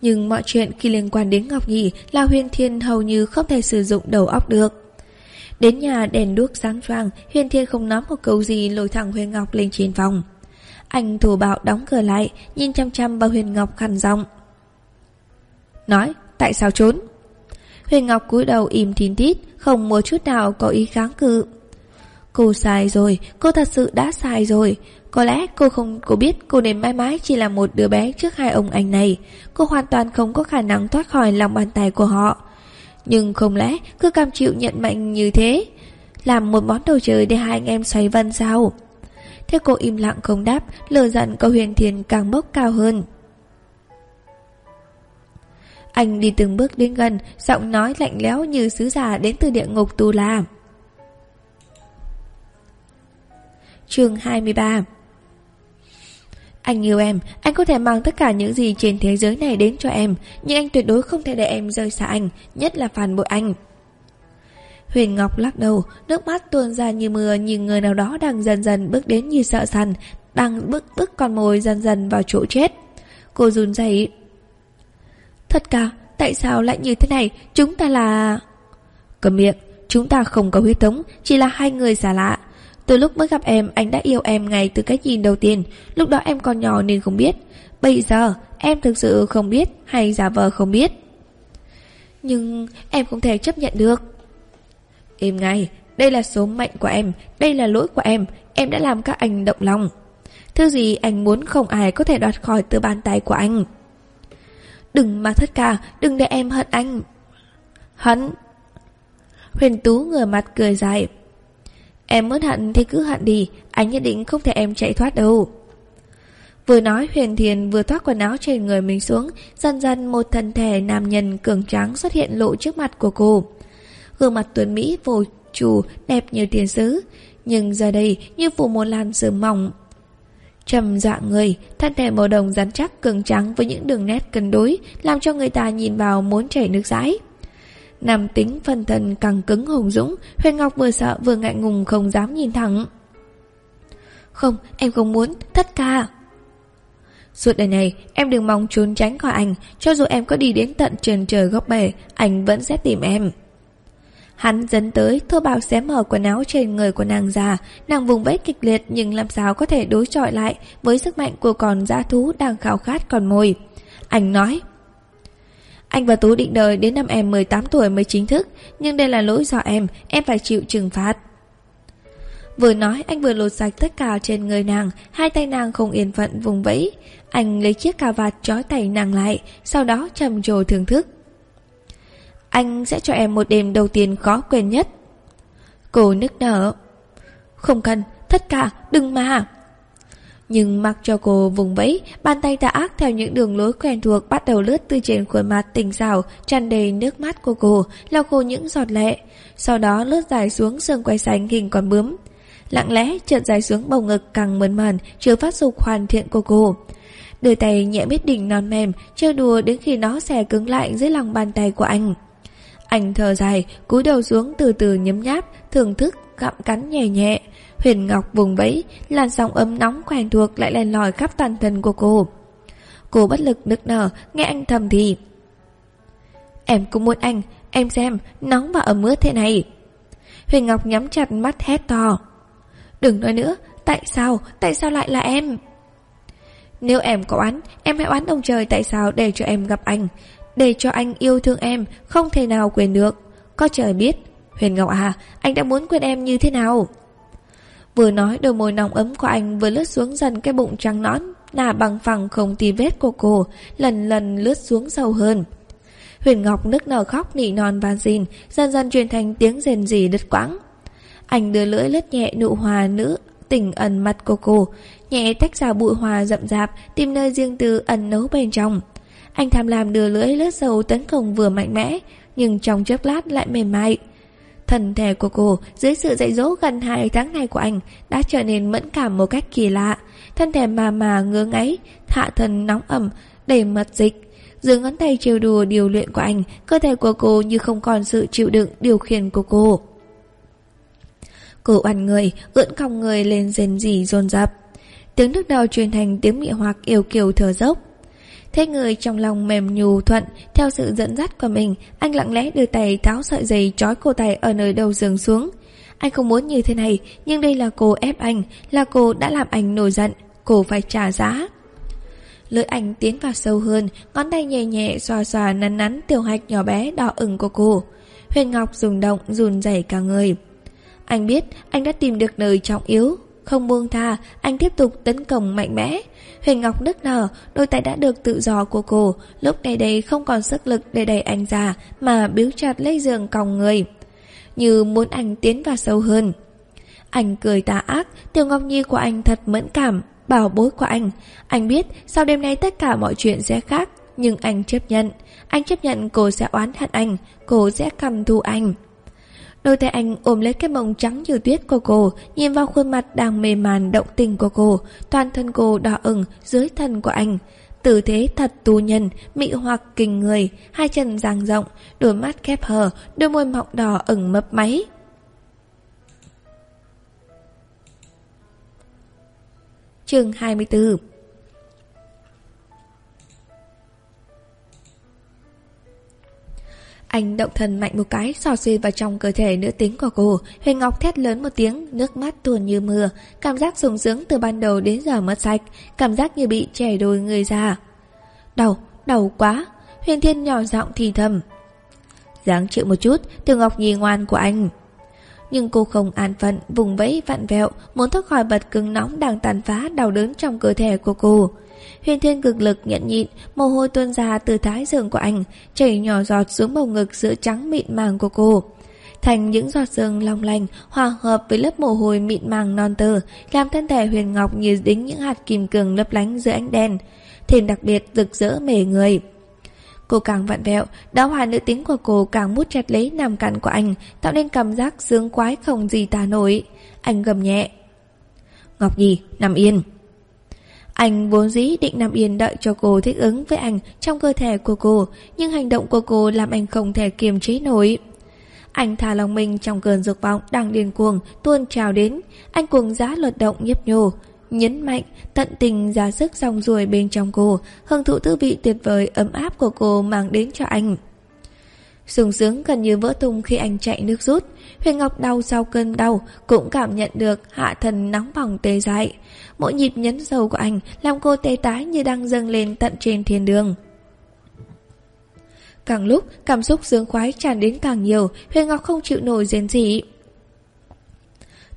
Nhưng mọi chuyện khi liên quan đến Ngọc Nhị là Huyền Thiên hầu như không thể sử dụng đầu óc được. Đến nhà đèn đuốc sáng choang, Huyền Thiên không nói một câu gì lôi thẳng Huyền Ngọc lên trên phòng. Anh thủ bạo đóng cửa lại, nhìn chăm chăm vào Huyền Ngọc khăn giọng. Nói, tại sao trốn? Huyền Ngọc cúi đầu im thìn tít, không một chút nào có ý kháng cự. Cô sai rồi, cô thật sự đã sai rồi. Có lẽ cô không cô biết cô nên mãi mãi chỉ là một đứa bé trước hai ông anh này. Cô hoàn toàn không có khả năng thoát khỏi lòng bàn tay của họ. Nhưng không lẽ cứ cam chịu nhận mệnh như thế? Làm một món đồ chơi để hai anh em xoay vân sao? Thế cô im lặng không đáp, lừa giận của huyền thiền càng bốc cao hơn. Anh đi từng bước đến gần, giọng nói lạnh lẽo như sứ giả đến từ địa ngục tu la. chương 23 anh yêu em, anh có thể mang tất cả những gì trên thế giới này đến cho em, nhưng anh tuyệt đối không thể để em rơi xa anh, nhất là phản bội anh. Huyền Ngọc lắc đầu, nước mắt tuôn ra như mưa nhìn người nào đó đang dần dần bước đến như sợ sằn, đang bước bước con mồi dần dần vào chỗ chết. Cô run rẩy. Thật cả, tại sao lại như thế này? Chúng ta là... Cầm miệng, chúng ta không có huyết thống, chỉ là hai người xa lạ. Từ lúc mới gặp em, anh đã yêu em ngay từ cái nhìn đầu tiên. Lúc đó em còn nhỏ nên không biết. Bây giờ, em thực sự không biết hay giả vờ không biết. Nhưng em không thể chấp nhận được. Im ngay, đây là số mệnh của em, đây là lỗi của em, em đã làm các anh động lòng. Thứ gì anh muốn không ai có thể đoạt khỏi từ bàn tay của anh. Đừng mà thất cả, đừng để em hận anh. Hận. Huyền Tú ngửa mặt cười dài. Em muốn hận thì cứ hận đi, anh nhất định không thể em chạy thoát đâu. Vừa nói Huyền Thiền vừa thoát quần áo trên người mình xuống, dần dần một thân thể nam nhân cường tráng xuất hiện lộ trước mặt của cô. Gương mặt tuấn Mỹ vô chủ đẹp như tiền sứ, nhưng giờ đây như phủ một làn sương mỏng. Trầm dọa người, thân thể màu đồng rắn chắc cường trắng với những đường nét cân đối, làm cho người ta nhìn vào muốn chảy nước rãi. Nam tính phân thân càng cứng hùng dũng, Huyền Ngọc vừa sợ vừa ngại ngùng không dám nhìn thẳng. Không, em không muốn, tất cả. Suốt đời này, em đừng mong trốn tránh khỏi anh, cho dù em có đi đến tận trần trời góc bể, anh vẫn sẽ tìm em. Hắn dấn tới, thô bào xé mở quần áo trên người của nàng già, nàng vùng vẫy kịch liệt nhưng làm sao có thể đối chọi lại với sức mạnh của con dã thú đang khao khát còn mồi. Anh nói, anh và Tú định đợi đến năm em 18 tuổi mới chính thức, nhưng đây là lỗi do em, em phải chịu trừng phạt. Vừa nói anh vừa lột sạch tất cả trên người nàng, hai tay nàng không yên phận vùng vẫy. Anh lấy chiếc cà vạt trói tay nàng lại, sau đó trầm trồ thưởng thức. Anh sẽ cho em một đêm đầu tiên khó quên nhất. Cô nức nở. Không cần, tất cả, đừng mà. Nhưng mặc cho cô vùng vẫy, bàn tay tà ác theo những đường lối quen thuộc bắt đầu lướt từ trên khuôn mặt tình xảo, tràn đầy nước mắt của cô, lau khô những giọt lệ. Sau đó lướt dài xuống sườn quay xanh hình con bướm. Lặng lẽ trượt dài xuống bầu ngực càng mơn màn, chưa phát dục hoàn thiện của cô. Đôi tay nhẹ biết đỉnh non mềm, chơi đùa đến khi nó xè cứng lại dưới lòng bàn tay của anh. Anh thở dài, cúi đầu xuống từ từ nhấm nháp, thưởng thức, gặm cắn nhẹ nhẹ. Huyền Ngọc vùng vẫy, làn sóng ấm nóng quen thuộc lại len lỏi khắp toàn thân của cô. Cô bất lực nức nở, nghe anh thầm thì. Em cũng muốn anh, em xem, nóng và ấm ướt thế này. Huyền Ngọc nhắm chặt mắt hét to. Đừng nói nữa, tại sao, tại sao lại là em? Nếu em có oán, em hãy oán ông trời tại sao để cho em gặp anh. Để cho anh yêu thương em, không thể nào quên được. Có trời biết. Huyền Ngọc à, anh đã muốn quên em như thế nào? Vừa nói đôi môi nóng ấm của anh vừa lướt xuống dần cái bụng trắng nõn, nà bằng phẳng không tì vết của cô, lần lần lướt xuống sâu hơn. Huyền Ngọc nức nở khóc nỉ non và dìn dần dần truyền thành tiếng rền rỉ đứt quãng. Anh đưa lưỡi lướt nhẹ nụ hòa nữ tỉnh ẩn mặt của cô, nhẹ tách ra bụi hòa rậm rạp, tìm nơi riêng tư ẩn nấu bên trong. Anh tham lam đưa lưỡi lướt sâu tấn công vừa mạnh mẽ, nhưng trong chớp lát lại mềm mại. Thần thể của cô dưới sự dạy dỗ gần hai tháng này của anh đã trở nên mẫn cảm một cách kỳ lạ. Thân thể mà mà ngứa ngáy, hạ thân nóng ẩm, đầy mật dịch. Dưới ngón tay trêu đùa điều luyện của anh, cơ thể của cô như không còn sự chịu đựng điều khiển của cô. Cô oằn người, ưỡn cong người lên rền rỉ dồn dập. Tiếng nước đầu truyền thành tiếng mị hoặc yêu kiều thở dốc. Thế người trong lòng mềm nhù thuận, Theo sự dẫn dắt của mình, Anh lặng lẽ đưa tay tháo sợi dây trói cô tay ở nơi đầu giường xuống. Anh không muốn như thế này, Nhưng đây là cô ép anh, Là cô đã làm anh nổi giận, Cô phải trả giá. Lưỡi anh tiến vào sâu hơn, Ngón tay nhẹ nhẹ xoa xoa nắn nắn tiểu hạch nhỏ bé đỏ ửng của cô. Huyền Ngọc rùng động, run rẩy cả người. Anh biết, anh đã tìm được nơi trọng yếu, Không buông tha, Anh tiếp tục tấn công mạnh mẽ. Huyền Ngọc nức nở, đôi tay đã được tự do của cô, lúc này đây không còn sức lực để đẩy anh ra, mà biếu chặt lấy giường còng người. Như muốn anh tiến vào sâu hơn. Anh cười tà ác, Tiểu Ngọc Nhi của anh thật mẫn cảm, bảo bối của anh. Anh biết sau đêm nay tất cả mọi chuyện sẽ khác, nhưng anh chấp nhận. Anh chấp nhận cô sẽ oán hận anh, cô sẽ cầm thù anh. Đôi tay anh ôm lấy cái mông trắng như tuyết của cô, nhìn vào khuôn mặt đang mềm màn động tình của cô, toàn thân cô đỏ ửng dưới thân của anh. Tư thế thật tu nhân, mị hoặc kinh người, hai chân dang rộng, đôi mắt khép hờ, đôi môi mọng đỏ ửng mấp máy. chương 24 Anh động thần mạnh một cái sò xuyên vào trong cơ thể nữ tính của cô. Huyền Ngọc thét lớn một tiếng Nước mắt tuôn như mưa. Cảm giác sùng sướng từ ban đầu đến giờ mất sạch Cảm giác như bị chảy đôi người ra Đau, đau quá. Huyền Thiên nhỏ giọng thì thầm. Giáng chịu một chút Từ Ngọc nhì ngoan của anh. Nhưng cô không an phận Vùng vẫy vặn vẹo Muốn thoát khỏi bật cứng nóng đang tàn phá đau đớn trong cơ thể của cô. Huyền Thiên cực lực nhận nhịn, mồ hôi tuôn ra từ thái dương của anh, chảy nhỏ giọt xuống bầu ngực giữa trắng mịn màng của cô. Thành những giọt sương long lành hòa hợp với lớp mồ hôi mịn màng non tơ, làm thân thể Huyền Ngọc như đính những hạt kim cương lấp lánh dưới ánh đèn, thêm đặc biệt rực rỡ mề người. Cô càng vặn vẹo, đáo hòa nữ tính của cô càng mút chặt lấy nằm cạnh của anh, tạo nên cảm giác sướng quái không gì tả nổi. Anh gầm nhẹ. Ngọc Nhi, nằm yên. Anh vốn dĩ định nằm yên đợi cho cô thích ứng với anh trong cơ thể của cô, nhưng hành động của cô làm anh không thể kiềm chế nổi. Anh thả lòng mình trong cơn dục vọng đang điên cuồng, tuôn trào đến. Anh cuồng giá luật động nhấp nhô, nhấn mạnh, tận tình ra sức rong ruồi bên trong cô, hưởng thụ tư vị tuyệt vời ấm áp của cô mang đến cho anh sung sướng gần như vỡ tung khi anh chạy nước rút. Huyền Ngọc đau sau cơn đau, cũng cảm nhận được hạ thần nóng bỏng tê dại. Mỗi nhịp nhấn sâu của anh làm cô tê tái như đang dâng lên tận trên thiên đường. Càng lúc, cảm xúc sướng khoái tràn đến càng nhiều, Huyền Ngọc không chịu nổi rên gì.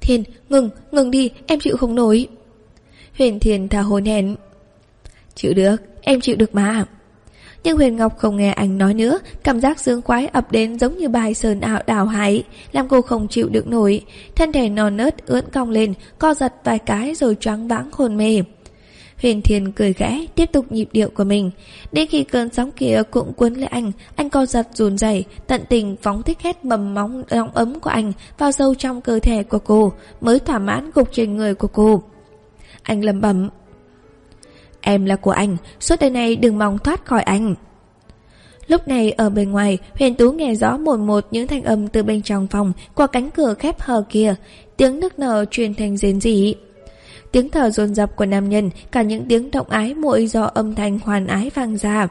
Thiên, ngừng, ngừng đi, em chịu không nổi. Huyền Thiên thả hồn hển. Chịu được, em chịu được mà. Nhưng Huyền Ngọc không nghe anh nói nữa, Cảm giác dương quái ập đến giống như bài sơn ảo đảo hải, Làm cô không chịu được nổi. Thân thể non nớt ưỡn cong lên, Co giật vài cái rồi choáng vãng hồn mê. Huyền Thiên cười khẽ, Tiếp tục nhịp điệu của mình. Đến khi cơn sóng kia cũng cuốn lấy anh Anh co giật rùn rẩy, Tận tình phóng thích hết mầm móng nóng ấm của anh Vào sâu trong cơ thể của cô, Mới thỏa mãn gục trên người của cô. Anh lầm bẩm Em là của anh, suốt đời này đừng mong thoát khỏi anh. Lúc này ở bên ngoài, Huyền Tú nghe rõ một một những thanh âm từ bên trong phòng qua cánh cửa khép hờ kia, tiếng nước nở truyền thành rên rỉ. Tiếng thở dồn dập của nam nhân, cả những tiếng động ái muội do âm thanh hoàn ái vang ra.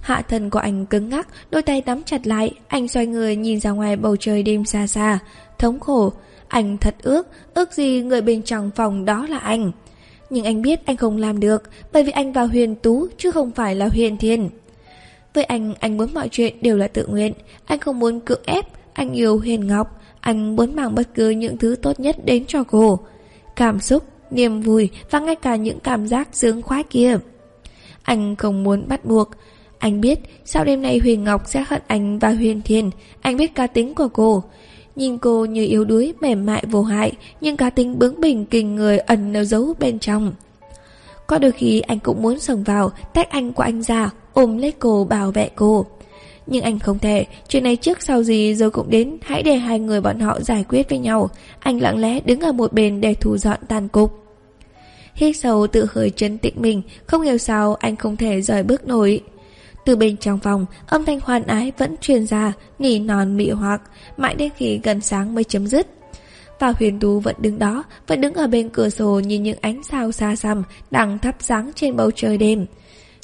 Hạ thân của anh cứng ngắc, đôi tay nắm chặt lại, anh xoay người nhìn ra ngoài bầu trời đêm xa xa, thống khổ. Anh thật ước, ước gì người bên trong phòng đó là anh. Nhưng anh biết anh không làm được Bởi vì anh vào huyền tú chứ không phải là huyền thiên. Với anh, anh muốn mọi chuyện đều là tự nguyện. Anh không muốn cưỡng ép Anh yêu huyền ngọc. Anh muốn mang bất cứ những thứ tốt nhất đến cho cô. Cảm xúc, niềm vui Và ngay cả những cảm giác sướng khoái kia. Anh không muốn bắt buộc. Anh biết sau đêm nay Huyền Ngọc sẽ hận anh và Huyền Thiên. Anh biết cá tính của cô. Nhìn cô như yếu đuối, mềm mại vô hại, nhưng cá tính bướng bỉnh kinh người ẩn nấu giấu bên trong. Có đôi khi anh cũng muốn sồng vào, tách anh của anh ra, ôm lấy cô bảo vệ cô. Nhưng anh không thể, chuyện này trước sau gì rồi cũng đến, hãy để hai người bọn họ giải quyết với nhau. Anh lặng lẽ đứng ở một bên để thu dọn tàn cục. Hít sâu tự hơi chân tịnh mình, không hiểu sao anh không thể rời bước nổi. Từ bên trong phòng, âm thanh hoan ái vẫn truyền ra, nỉ non mị hoặc, mãi đến khi gần sáng mới chấm dứt. Và huyền tú vẫn đứng đó, vẫn đứng ở bên cửa sổ nhìn những ánh sao xa xăm đang thắp sáng trên bầu trời đêm.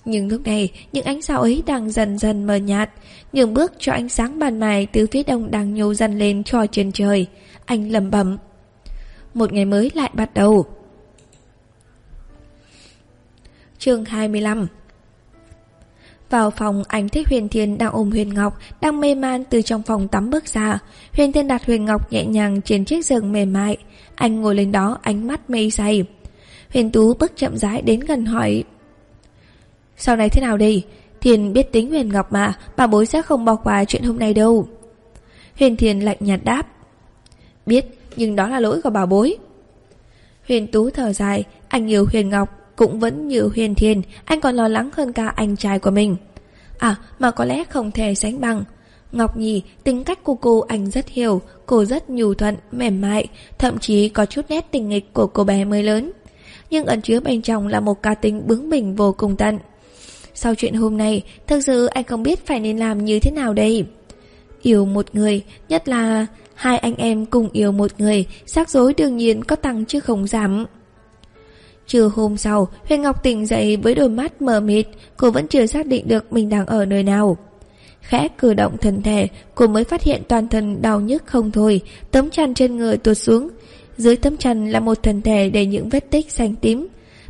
Nhưng lúc này, những ánh sao ấy đang dần dần mờ nhạt, nhường bước cho ánh sáng ban mai từ phía đông đang nhô dần lên cho trên trời. Anh lầm bẩm Một ngày mới lại bắt đầu. chương 25 vào phòng anh thích Huyền Thiên đang ôm Huyền Ngọc, Đang mê man từ trong phòng tắm bước ra. Huyền Thiên đặt Huyền Ngọc nhẹ nhàng trên chiếc giường mềm mại. Anh ngồi lên đó, ánh mắt mê say. Huyền Tú bước chậm rãi đến gần hỏi, Sau này thế nào đây? Thiên biết tính Huyền Ngọc mà, Bà bối sẽ không bỏ qua chuyện hôm nay đâu. Huyền Thiên lạnh nhạt đáp, Biết, nhưng đó là lỗi của bà bối. Huyền Tú thở dài, Anh yêu Huyền Ngọc cũng vẫn như huyền thiên, anh còn lo lắng hơn cả anh trai của mình. À, mà có lẽ không thể sánh bằng. Ngọc Nhi, tính cách của cô anh rất hiểu, cô rất nhu thuận, mềm mại, thậm chí có chút nét tình nghịch của cô bé mới lớn. Nhưng ẩn chứa bên trong là một cá tính bướng bỉnh vô cùng tận. Sau chuyện hôm nay, thực sự anh không biết phải nên làm như thế nào đây. Yêu một người, nhất là hai anh em cùng yêu một người, xác dối đương nhiên có tăng chứ không giảm. Trưa hôm sau, Huyền Ngọc tỉnh dậy với đôi mắt mờ mịt, cô vẫn chưa xác định được mình đang ở nơi nào. Khẽ cử động thân thể, cô mới phát hiện toàn thân đau nhức không thôi, tấm chăn trên người tuột xuống. Dưới tấm chăn là một thân thể đầy những vết tích xanh tím,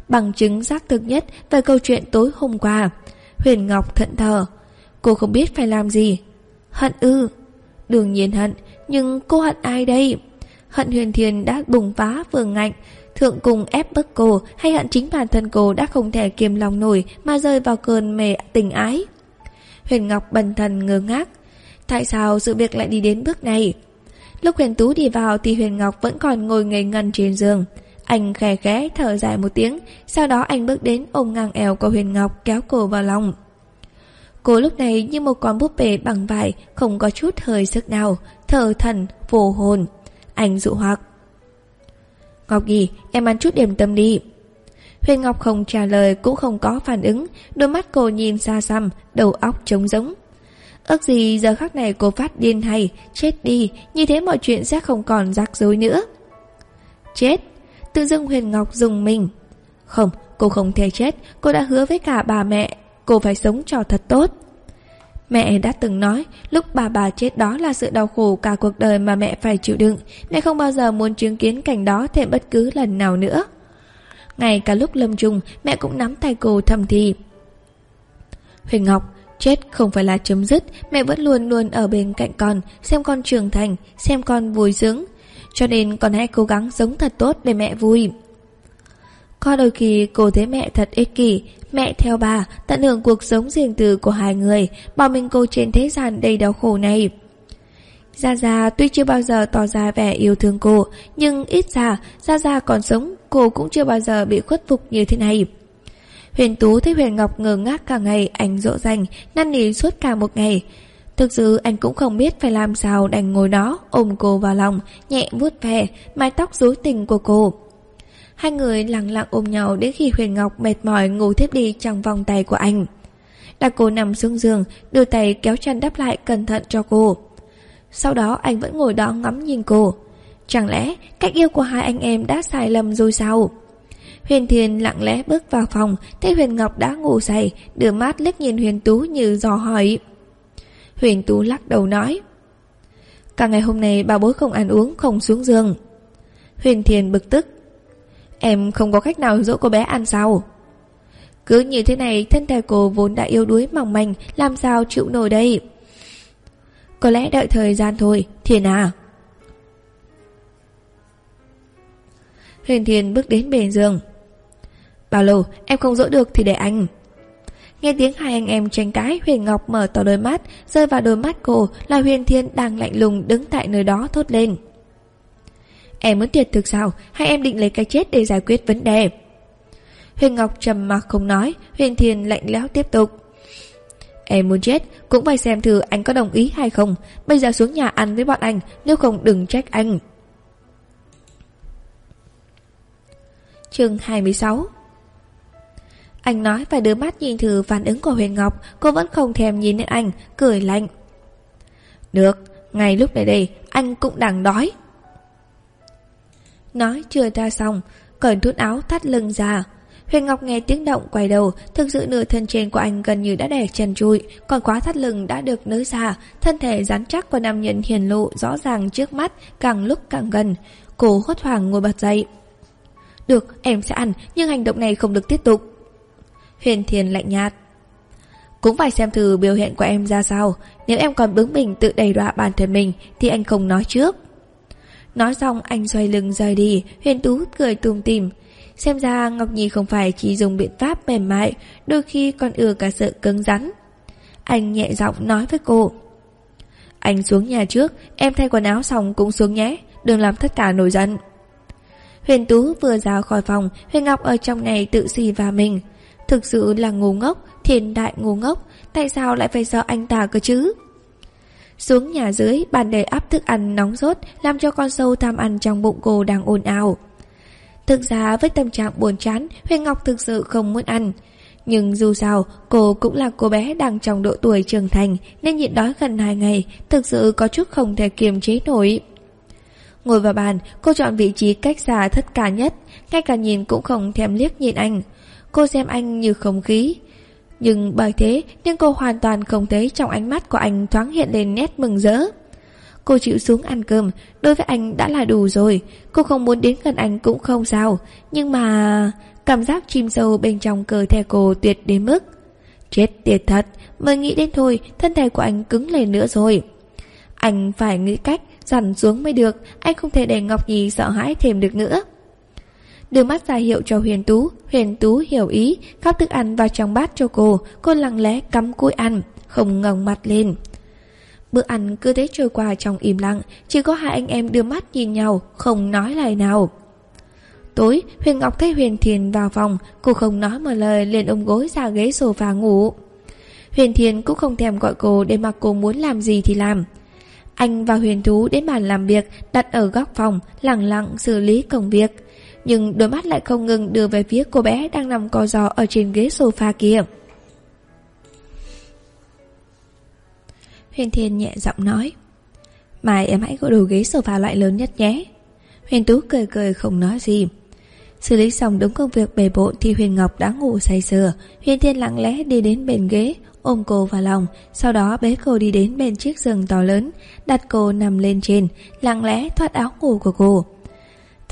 bằng chứng xác thực nhất về câu chuyện tối hôm qua. Huyền Ngọc thận thờ. Cô không biết phải làm gì. Hận ư. Đương nhiên hận, nhưng cô hận ai đây? Hận huyền thiền đã bùng phá vương ngạnh, thượng cùng ép bức cô hay hận chính bản thân cô đã không thể kiềm lòng nổi mà rơi vào cơn mê tình ái. Huyền Ngọc bần thần ngơ ngác. Tại sao sự việc lại đi đến bước này? Lúc Huyền Tú đi vào thì Huyền Ngọc vẫn còn ngồi ngây ngần trên giường. Anh khẽ khẽ thở dài một tiếng, sau đó anh bước đến ôm ngang eo của Huyền Ngọc kéo cô vào lòng. Cô lúc này như một con búp bê bằng vải, không có chút hơi sức nào, thở thần, vô hồn. Anh dụ hoặc. Ngọc Nhi, em ăn chút điểm tâm đi. Huyền Ngọc không trả lời cũng không có phản ứng, đôi mắt cô nhìn xa xăm, đầu óc trống rỗng. Ước gì giờ khắc này cô phát điên hay, chết đi, như thế mọi chuyện sẽ không còn rắc rối nữa. Chết! Tự dưng Huyền Ngọc dùng mình. Không, cô không thể chết, cô đã hứa với cả bà mẹ, cô phải sống cho thật tốt. Mẹ đã từng nói, lúc bà bà chết đó là sự đau khổ cả cuộc đời mà mẹ phải chịu đựng. Mẹ không bao giờ muốn chứng kiến cảnh đó thêm bất cứ lần nào nữa. Ngay cả lúc lâm trùng, mẹ cũng nắm tay cô thầm thì. huỳnh Ngọc, chết không phải là chấm dứt, mẹ vẫn luôn luôn ở bên cạnh con, xem con trưởng thành, xem con vui sướng. Cho nên con hãy cố gắng sống thật tốt để mẹ vui. Có đôi khi cô thấy mẹ thật ích kỷ, mẹ theo bà, tận hưởng cuộc sống riêng tư của hai người, bỏ mình cô trên thế gian đầy đau khổ này. Gia Gia tuy chưa bao giờ tỏ ra vẻ yêu thương cô, nhưng ít ra Gia Gia còn sống, cô cũng chưa bao giờ bị khuất phục như thế này. Huyền Tú thấy Huyền Ngọc ngờ ngác cả ngày anh dỗ dành, năn nỉ suốt cả một ngày. Thực sự anh cũng không biết phải làm sao đành ngồi đó, ôm cô vào lòng, nhẹ vuốt ve, mái tóc rối tình của cô. Hai người lặng lặng ôm nhau đến khi Huyền Ngọc mệt mỏi ngủ thiếp đi trong vòng tay của anh. Đặt cô nằm xuống giường, đưa tay kéo chăn đắp lại cẩn thận cho cô. Sau đó anh vẫn ngồi đó ngắm nhìn cô. Chẳng lẽ cách yêu của hai anh em đã sai lầm rồi sao? Huyền Thiên lặng lẽ bước vào phòng, thấy Huyền Ngọc đã ngủ say, đưa mắt liếc nhìn Huyền Tú như dò hỏi. Huyền Tú lắc đầu nói. Cả ngày hôm nay bà bối không ăn uống, không xuống giường. Huyền Thiên bực tức. Em không có cách nào dỗ cô bé ăn sao? Cứ như thế này, thân thể cô vốn đã yếu đuối mỏng manh, làm sao chịu nổi đây? Có lẽ đợi thời gian thôi, Thiên à. Huyền Thiên bước đến bề giường. Bảo lâu em không dỗ được thì để anh. Nghe tiếng hai anh em tranh cãi, Huyền Ngọc mở to đôi mắt, rơi vào đôi mắt cô là Huyền Thiên đang lạnh lùng đứng tại nơi đó thốt lên. Em muốn thiệt thực sao, hay em định lấy cái chết để giải quyết vấn đề? Huyền Ngọc trầm mặc không nói, Huyền Thiền lạnh lẽo tiếp tục. Em muốn chết, cũng phải xem thử anh có đồng ý hay không. Bây giờ xuống nhà ăn với bọn anh, nếu không đừng trách anh. chương 26 Anh nói và đưa mắt nhìn thử phản ứng của Huyền Ngọc, cô vẫn không thèm nhìn đến anh, cười lạnh. Được, ngay lúc này đây, anh cũng đang đói. Nói chưa ra xong, cởi thút áo thắt lưng ra. Huyền Ngọc nghe tiếng động quay đầu, thực sự nửa thân trên của anh gần như đã đè chân chui, còn khóa thắt lưng đã được nới ra, thân thể rắn chắc của nam nhân hiền lộ rõ ràng trước mắt, càng lúc càng gần. Cô hốt hoảng ngồi bật dậy. Được, em sẽ ăn, nhưng hành động này không được tiếp tục. Huyền Thiền lạnh nhạt. Cũng phải xem thử biểu hiện của em ra sao, nếu em còn bướng mình tự đầy đọa bản thân mình thì anh không nói trước. Nói xong anh xoay lưng rời đi, Huyền Tú cười tùm tìm. Xem ra Ngọc Nhi không phải chỉ dùng biện pháp mềm mại, đôi khi còn ưa cả sự cứng rắn. Anh nhẹ giọng nói với cô. Anh xuống nhà trước, em thay quần áo xong cũng xuống nhé, đừng làm tất cả nổi giận. Huyền Tú vừa ra khỏi phòng, Huyền Ngọc ở trong này tự xì vào mình. Thực sự là ngu ngốc, thiên đại ngu ngốc, tại sao lại phải sợ anh ta cơ chứ? Xuống nhà dưới, bàn đầy áp thức ăn nóng rốt, làm cho con sâu tham ăn trong bụng cô đang ồn ào. Thực ra với tâm trạng buồn chán, Huyền Ngọc thực sự không muốn ăn. Nhưng dù sao, cô cũng là cô bé đang trong độ tuổi trưởng thành nên nhịn đói gần hai ngày, thực sự có chút không thể kiềm chế nổi. Ngồi vào bàn, cô chọn vị trí cách xa tất cả nhất, ngay cả nhìn cũng không thèm liếc nhìn anh. Cô xem anh như không khí. Nhưng bởi thế nên cô hoàn toàn không thấy trong ánh mắt của anh thoáng hiện lên nét mừng rỡ. Cô chịu xuống ăn cơm, đối với anh đã là đủ rồi. Cô không muốn đến gần anh cũng không sao. Nhưng mà... Cảm giác chim sâu bên trong cơ thể cô tuyệt đến mức. Chết tiệt thật, mới nghĩ đến thôi, thân thể của anh cứng lên nữa rồi. Anh phải nghĩ cách dằn xuống mới được, anh không thể để Ngọc Nhi sợ hãi thêm được nữa. Đưa mắt ra hiệu cho Huyền Tú, Huyền Tú hiểu ý, khắp thức ăn vào trong bát cho cô, cô lặng lẽ cắm cúi ăn, không ngẩng mặt lên. Bữa ăn cứ thế trôi qua trong im lặng, chỉ có hai anh em đưa mắt nhìn nhau, không nói lời nào. Tối, Huyền Ngọc thấy Huyền Thiền vào phòng, cô không nói một lời liền ôm gối ra ghế sofa ngủ. Huyền Thiền cũng không thèm gọi cô để mặc cô muốn làm gì thì làm. Anh và Huyền Thú đến bàn làm việc đặt ở góc phòng, lặng lặng xử lý công việc. Nhưng đôi mắt lại không ngừng đưa về phía cô bé đang nằm co giò ở trên ghế sofa kia. Huyền Thiên nhẹ giọng nói, Mai em hãy gọi đồ ghế sofa loại lớn nhất nhé. Huyền Tú cười cười không nói gì. Xử lý xong đúng công việc bề bộ Thì Huyền Ngọc đã ngủ say sưa. Huyền Thiên lặng lẽ đi đến bên ghế, Ôm cô vào lòng, Sau đó bế cô đi đến bên chiếc giường to lớn, Đặt cô nằm lên trên, Lặng lẽ thoát áo ngủ của cô.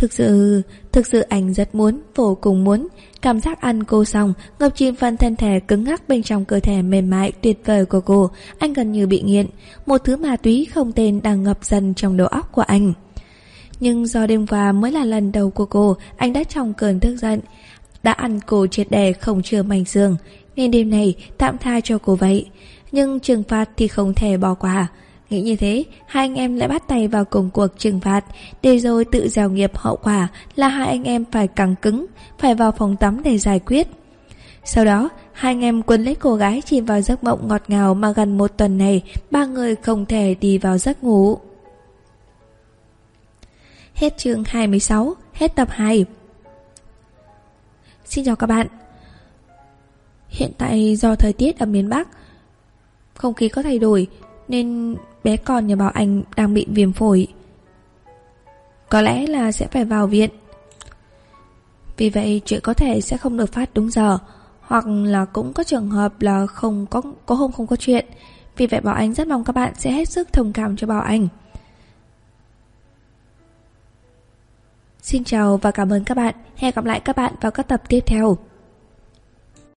Thực sự, thực sự anh rất muốn, vô cùng muốn. Cảm giác ăn cô xong ngập chim phần thân thể cứng ngắc bên trong cơ thể mềm mại tuyệt vời của cô. Anh gần như bị nghiện. Một thứ ma túy không tên đang ngập dần trong đầu óc của anh. Nhưng do đêm qua mới là lần đầu của cô Anh đã trong cơn tức giận. Đã ăn cô triệt đề không chừa mảnh xương. Nên đêm này tạm tha cho cô vậy. Nhưng trừng phạt thì không thể bỏ qua. Nghĩ như thế, hai anh em lại bắt tay vào cùng cuộc trừng phạt, để rồi tự gieo nghiệp hậu quả là hai anh em phải căng cứng, phải vào phòng tắm để giải quyết. Sau đó, hai anh em quấn lấy cô gái chìm vào giấc mộng ngọt ngào mà gần một tuần này, ba người không thể đi vào giấc ngủ. Hết chương 26, hết tập 2. Xin chào các bạn. Hiện tại do thời tiết ở miền Bắc, không khí có thay đổi, nên bé con nhà bảo anh đang bị viêm phổi. Có lẽ là sẽ phải vào viện. Vì vậy chuyện có thể sẽ không được phát đúng giờ, hoặc là cũng có trường hợp là không có có hôm không có chuyện. Vì vậy Bảo Anh rất mong các bạn sẽ hết sức thông cảm cho Bảo Anh. Xin chào và cảm ơn các bạn. Hẹn gặp lại các bạn vào các tập tiếp theo.